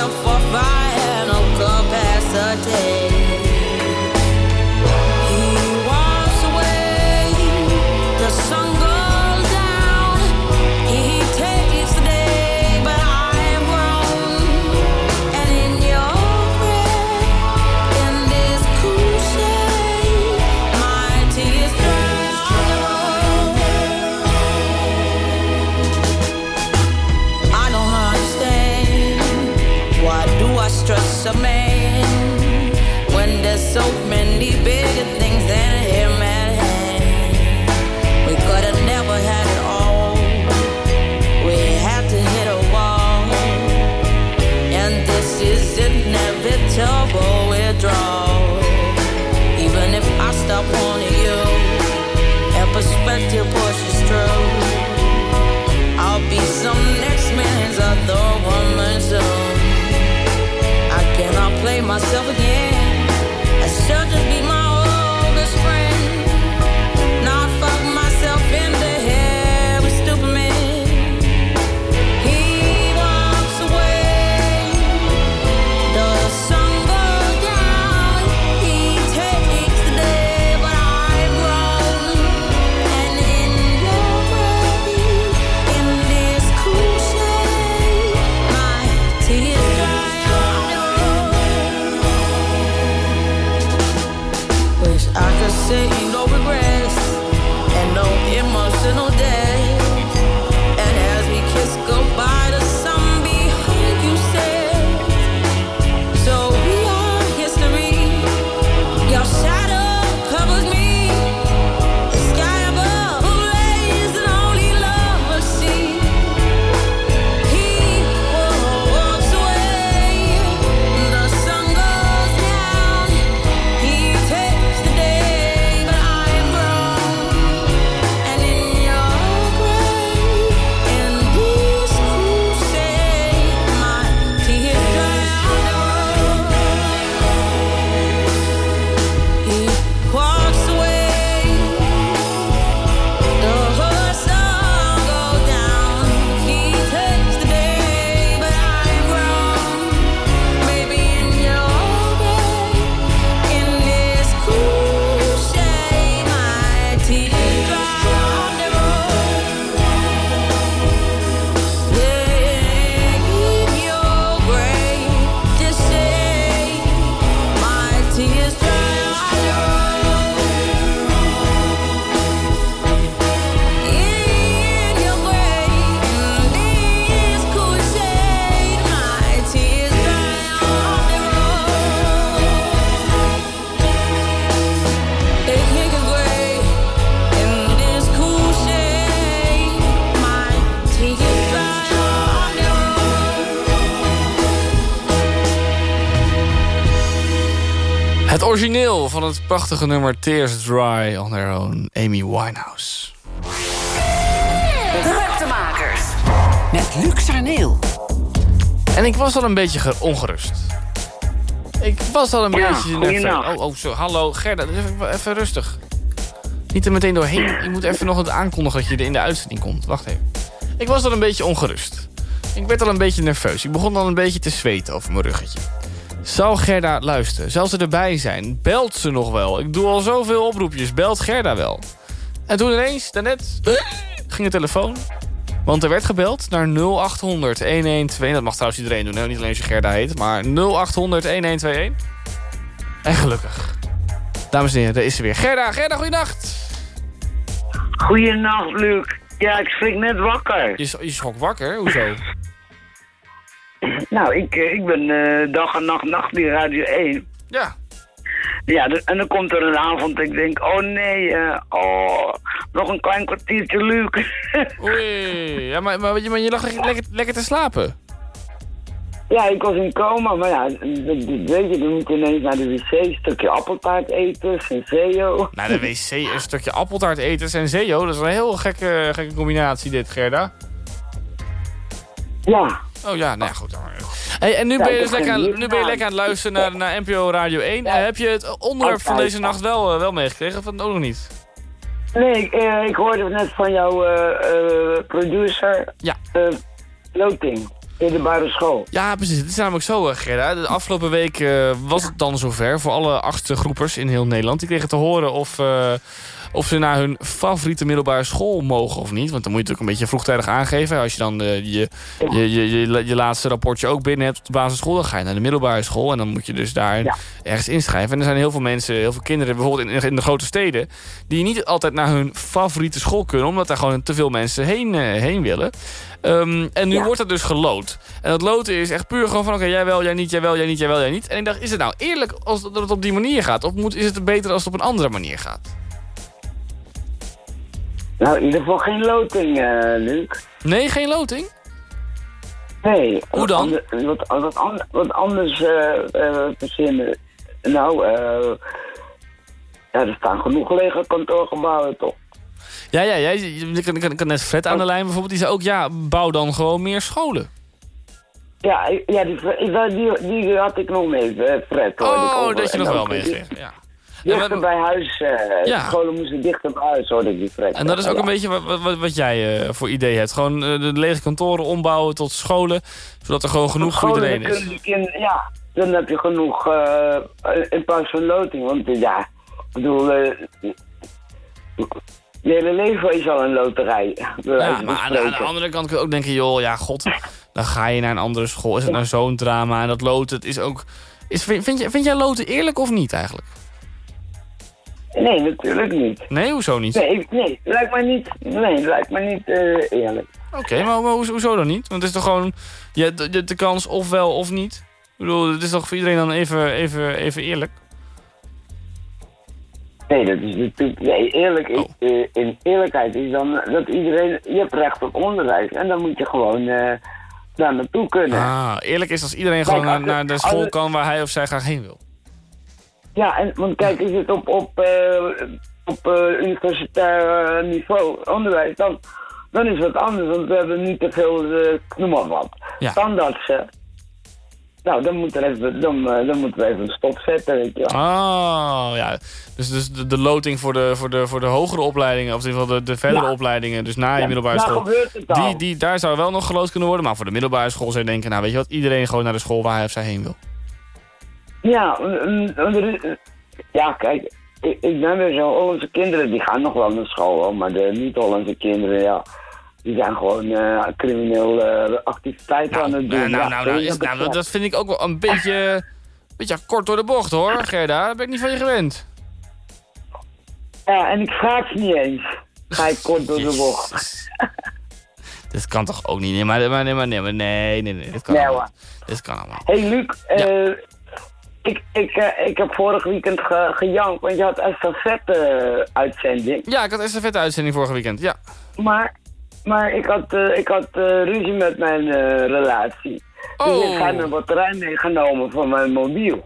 So origineel van het prachtige nummer Tears Dry on Their Own, Amy Winehouse. Druktemakers. Met Luc Sarneel. En ik was al een beetje ge- ongerust. Ik was al een Ja, beetje. Oh, oh, zo. Hallo, Gerda. Even, even rustig. Niet er meteen doorheen. Je moet even nog het aankondigen dat je er in de uitzending komt. Wacht even. Ik was al een beetje ongerust. Ik werd al een beetje nerveus. Ik begon al een beetje te zweten over mijn ruggetje. Zal Gerda luisteren? Zal ze erbij zijn? Belt ze nog wel? Ik doe al zoveel oproepjes. Belt Gerda wel? En toen ineens, daarnet, ging de telefoon. Want er werd gebeld naar 0800 1121. Dat mag trouwens iedereen doen, hè? niet alleen als je Gerda heet. Maar 0800 1121. En gelukkig. Dames en heren, daar is ze weer. Gerda, Gerda, goeienacht. Goeienacht, Luc. Ja, ik schrik net wakker. Je, je schrok wakker? Hoezo? Nou, ik, eh, ik ben eh, dag en nacht, nacht bij Radio 1. Ja. Ja, de- en dan komt er een avond ik denk, oh nee, eh, oh, nog een klein kwartiertje, Luc. Oei. Ja, maar, maar, je- maar je lag lekker, lekker, lekker te slapen. ja, ik was in coma, maar ja, weet je, dan moet je ineens naar de wc, een stukje appeltaart eten, senseo. Naar de wc, een stukje appeltaart eten en zeo. Dat is een heel gekke, gekke combinatie dit, Gerda. Ja. Oh ja, nou ja, goed. Hey, en nu ben je dus lekker aan, nu ben je lekker aan het luisteren naar, naar NPO Radio 1. Eh, heb je het onderwerp van deze nacht wel, eh, wel meegekregen of ook nog niet? Nee, ik, eh, ik hoorde net van jouw eh, eh, producer, ja. Loting, middelbare school. Ja, precies. Het is namelijk zo, eh, Gerda. De afgelopen week eh, was het dan zover voor alle achtste groepers in heel Nederland. Die kregen te horen of, eh, of ze naar hun favoriete middelbare school mogen of niet. Want dan moet je natuurlijk een beetje vroegtijdig aangeven. Als je dan eh, je, je, je, je, je laatste rapportje ook binnen hebt op de basisschool... dan ga je naar de middelbare school en dan moet je dus daar ergens inschrijven. En er zijn heel veel mensen, heel veel kinderen, bijvoorbeeld in, in de grote steden... die niet altijd naar hun favoriete school kunnen... omdat daar gewoon te veel mensen heen, eh, heen willen. Ehm, en nu wordt dat dus gelood. En dat loten is echt puur gewoon van... oké, jij wel, jij niet, jij wel, jij niet, jij wel, jij niet. En ik dacht, is het nou eerlijk als dat het op die manier gaat? Of moet, is het beter als het op een andere manier gaat? Nou, in ieder geval geen loting, eh Luc. Nee, geen loting? Nee. Hoe dan? Wat, ander- wat, wat, ander- wat anders eh eh, verzinnen. Nou, eh ja, er staan genoeg lege kantoorgebouwen, toch? Ja, ja, jij, ik kan net Fred aan de lijn bijvoorbeeld. Die zei ook, ja, bouw dan gewoon meer scholen. Ja, ja die, die, die, die had ik nog mee, eh, Fred. Oh, dat je nog wel meegekregen, ja. Dichter bij huis, Ja. scholen moesten dichter bij huis, hoorde ik die Fred. En dat is ook Ja. een beetje wat, wat, wat jij eh, voor idee hebt. Gewoon eh, de lege kantoren ombouwen tot scholen. Zodat er gewoon genoeg voor iedereen is. ja, dan heb je genoeg in plaats van loting. Want ja, ik bedoel, je hele leven is al een loterij. Ja, maar aan de, aan de spreken. andere kant kun je ook denken... joh, ja, god, dan ga je naar een andere school. Is het nou zo'n drama? En dat loten, het is ook... Is, vind, vind, jij, vind jij loten eerlijk of niet eigenlijk? Nee, natuurlijk niet. Nee, hoezo niet? Nee, nee, lijkt mij niet, nee, lijkt mij niet eh, eerlijk. Oké, maar, maar hoezo, hoezo dan niet? Want het is toch gewoon je, hebt de, de kans of wel of niet? Ik bedoel, het is toch voor iedereen dan even, even, even eerlijk? Nee, dat is natuurlijk, nee, eerlijk, is, Oh. eh, in eerlijkheid is dan dat iedereen, je hebt recht op onderwijs. En dan moet je gewoon eh, daar naartoe kunnen. Ah, eerlijk is als iedereen gewoon naar, naar de school kan waar hij of zij graag heen wil. Ja, en, want kijk, is het op, op, eh, op eh, universitair eh, niveau onderwijs, dan, dan is het wat anders, want we hebben niet te veel, eh, noem maar wat, Ja. Nou, dan, moet er even, dan, dan moeten we even een stop zetten, weet je wel. Oh, ja. Dus, dus de, de loting voor de, voor, de, voor de hogere opleidingen, of in ieder geval de, de verdere Ja. opleidingen, dus na je Ja, middelbare school. gebeurt het al. Die, die, daar zou wel nog geloot kunnen worden, maar voor de middelbare school zou je denken, nou weet je wat, iedereen gewoon naar de school waar hij of zij heen wil. Ja, mm, mm, is- ja, kijk, ik, ik ben weer zo, Hollandse kinderen, die gaan nog wel naar school, hoor, maar de niet-Hollandse kinderen, ja, die zijn gewoon eh, crimineel eh, activiteiten aan het doen. Nou, nou, Ja, nou, nou, is het nou, dat, vind ik ook wel een beetje, beetje kort door de bocht hoor, Gerda. Dat ben ik niet van je gewend. Ja, en ik vraag ze niet eens. Ga ik kort door de bocht. Dit kan toch ook niet? Nee, maar, nee, maar, nee, maar nee, nee, nee, dit kan Nee, allemaal. Dit kan allemaal. Hey, Luc, eh, ik, ik, eh, ik heb vorig weekend ge, gejankt, want je had estafette-uitzending. Ja, ik had eerst een vette uitzending vorige weekend, ja. Maar, maar ik had, eh, ik had eh, ruzie met mijn eh, relatie. Dus Oh. ik had mijn batterij meegenomen van mijn mobiel.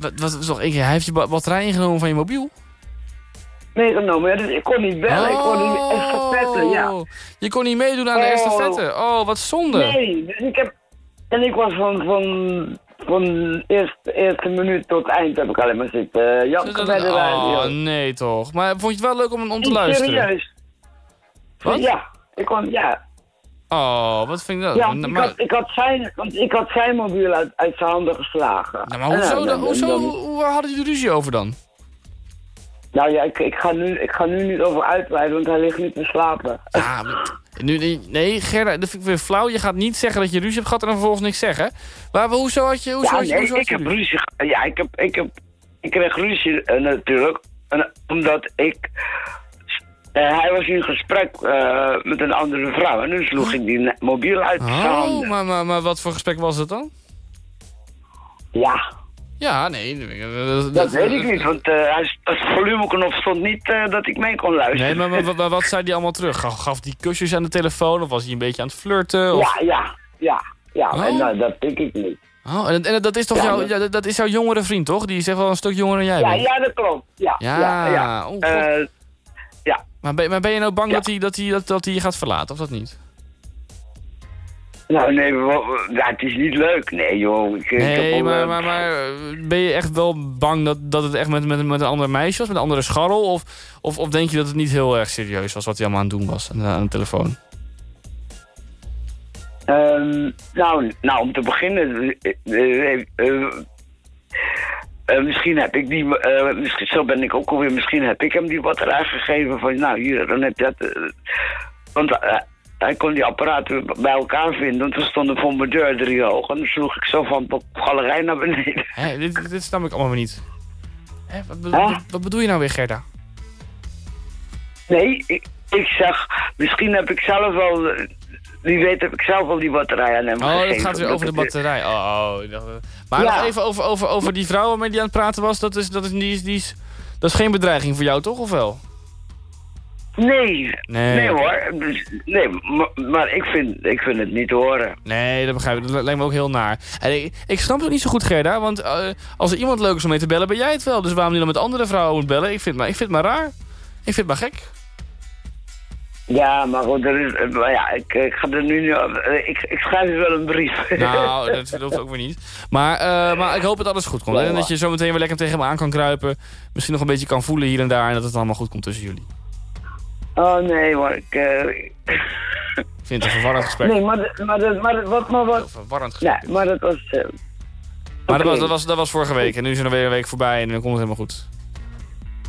Wat, wat, toch, ik, hij heeft je ba- batterij ingenomen van je mobiel? Meegenomen, ja, dus ik kon niet bellen, ik kon niet estafette, ja. Oh, Je kon niet meedoen aan de Oh. estafette. Oh, wat zonde. Nee, dus ik heb... En ik was van, van, van eerste, eerste minuut tot eind heb ik alleen maar zitten janken bij de radio. Oh, nee toch. Maar vond je het wel leuk om, om te Ik luisteren? Serieus. Wat? Ja, ik kon, ja. Oh, wat vind je dat? Ja, Maar- ik, had, ik, had zijn, want ik had zijn mobiel uit, uit zijn handen geslagen. Nou, maar hoezo, En, dan, hoezo, hoe waar hadden jullie ruzie over dan? Nou ja, ik, ik, ga nu, ik ga nu niet over uitweiden, want hij ligt niet te slapen. Ja, Nu, nee, Gerda, dat vind ik weer flauw. Je gaat niet zeggen dat je ruzie hebt gehad en dan vervolgens niks zeggen. Maar hoezo had je, hoezo ja, had je, nee, hoezo had ik je heb ruzie. Ja, ik heb, ik heb, ik kreeg ruzie eh, natuurlijk, omdat ik, eh, hij was in gesprek eh, met een andere vrouw en nu sloeg ik die mobiel uit Oh, maar, maar, maar wat voor gesprek was het dan? Ja, Ja, nee. eh, dat weet ik niet, want eh, hij, het volumeknop stond niet eh, dat ik mee kon luisteren. Nee, maar, maar, maar- maar wat zei die allemaal terug? Gaf, gaf die kusjes aan de telefoon of was hij een beetje aan het flirten? Of... Ja, ja, ja, ja, Oh. en nou, dat denk ik niet. Oh, en, en dat is toch Ja, jouw, ja, dat- is jouw jongere vriend, toch? Die is echt wel een stuk jonger dan jij Ja, bent. ja, dat klopt. Ja, Ja, ja, ja. oh. Eh. Maar, ben, maar ben je nou bang dat, hij, dat, hij, dat, dat hij je gaat verlaten, of dat niet? Nou, nee, het is niet leuk. Nee, joh. Ik, Nee, maar, eh, maar, maar eh, ben je echt wel bang dat, dat het echt met, met, met een ander meisje was, met een andere scharrel? Of, of, of denk je dat het niet heel erg serieus was wat hij allemaal aan het doen was aan de, aan de telefoon? Ehm, nou, nou, om te beginnen, eh, misschien heb ik die, misschien, zo ben ik ook alweer, misschien heb ik hem die batterij gegeven van, nou hier, dan heb je dat. want hij kon die apparaten bij elkaar vinden, want we stonden voor mijn deur drie hoog. En dan sloeg ik zo van de galerij naar beneden. Hè, dit, dit snap ik allemaal weer niet. Hè, wat, be- wat, bedoel je nou weer, Gerda? Nee, ik, ik zeg, misschien heb ik zelf wel, wie weet heb ik zelf wel die batterij aan hem Oh, gegeven. dat gaat weer over de het- batterij. Oh, oh, ik dacht, eh, maar Ja. nog even over, over, over die vrouw waarmee die aan het praten was. Dat is, dat is, die is, die is, dat is geen bedreiging voor jou, toch? Of wel? Nee, Nee, hoor. Dus, Nee, maar, ik, vind, ik vind het niet horen. Nee, dat begrijp ik. Dat lijkt me ook heel naar. En ik, ik snap het ook niet zo goed, Gerda. Want eh, als er iemand leuk is om mee te bellen, ben jij het wel. Dus waarom die dan met andere vrouwen moet bellen? Ik vind, maar, ik vind het maar raar. Ik vind het maar gek. Ja, maar goed, er is, eh, maar ja, ik, ik ga er nu niet eh, Ik, ik schrijf je wel een brief. Nou, dat, hoeft ook weer niet. Maar, maar ik hoop dat alles goed komt. En dat je zo meteen weer lekker tegen hem aan kan kruipen. Misschien nog een beetje kan voelen hier en daar. En dat het allemaal goed komt tussen jullie. Oh nee, maar ik... eh, Ik vind het een verwarrend gesprek. nee, maar, de- maar, de- maar de- wat, maar wat... Verwarrend Ja, maar dat was... eh, Maar dat was, dat, was, dat was vorige week. En nu is er weer een week voorbij en dan komt het helemaal goed.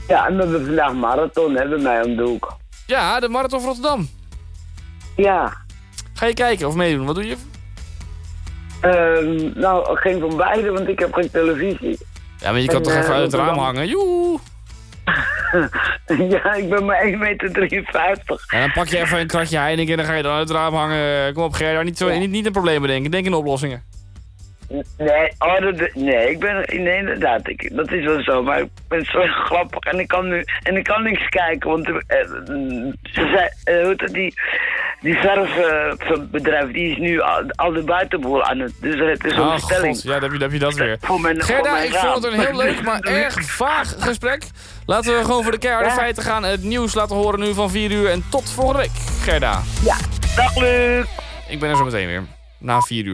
Ja, en we hebben vandaag marathon, bij mij om de hoek. Ja, de Marathon van Rotterdam. Ja. Ga je kijken of meedoen? Wat doe je? Ehm, nou, geen van beide, want ik heb geen televisie. Ja, maar je kan En, toch eh, even uit het raam hangen? Joe! ja, ik ben maar 1,53 meter. En dan pak je even een kratje Heineken en dan ga je dan uit het raam hangen. Kom op Gerda, niet, zo, niet, niet in problemen denken. Denk in oplossingen. Nee, oh, dat, nee, ik ben, nee, inderdaad, ik, dat is wel zo, maar ik ben zo grappig en ik kan nu, en ik kan niks kijken, want eh, eh, ze zei, eh, hoe dat, die, die verfbedrijf, die is nu al, al de buitenboel aan het, dus het is een Oh bestelling. god, ja, dan heb je, dan heb je dat weer. Voor mijn, voor Gerda, mijn ik vond het een heel leuk, maar erg vaag gesprek. Laten we gewoon voor de keiharde Ja. feiten gaan. Het nieuws laten horen nu van 4 uur. En tot volgende week, Gerda. Ja, dag Luc. Ik ben er zo meteen weer. Na 4 uur.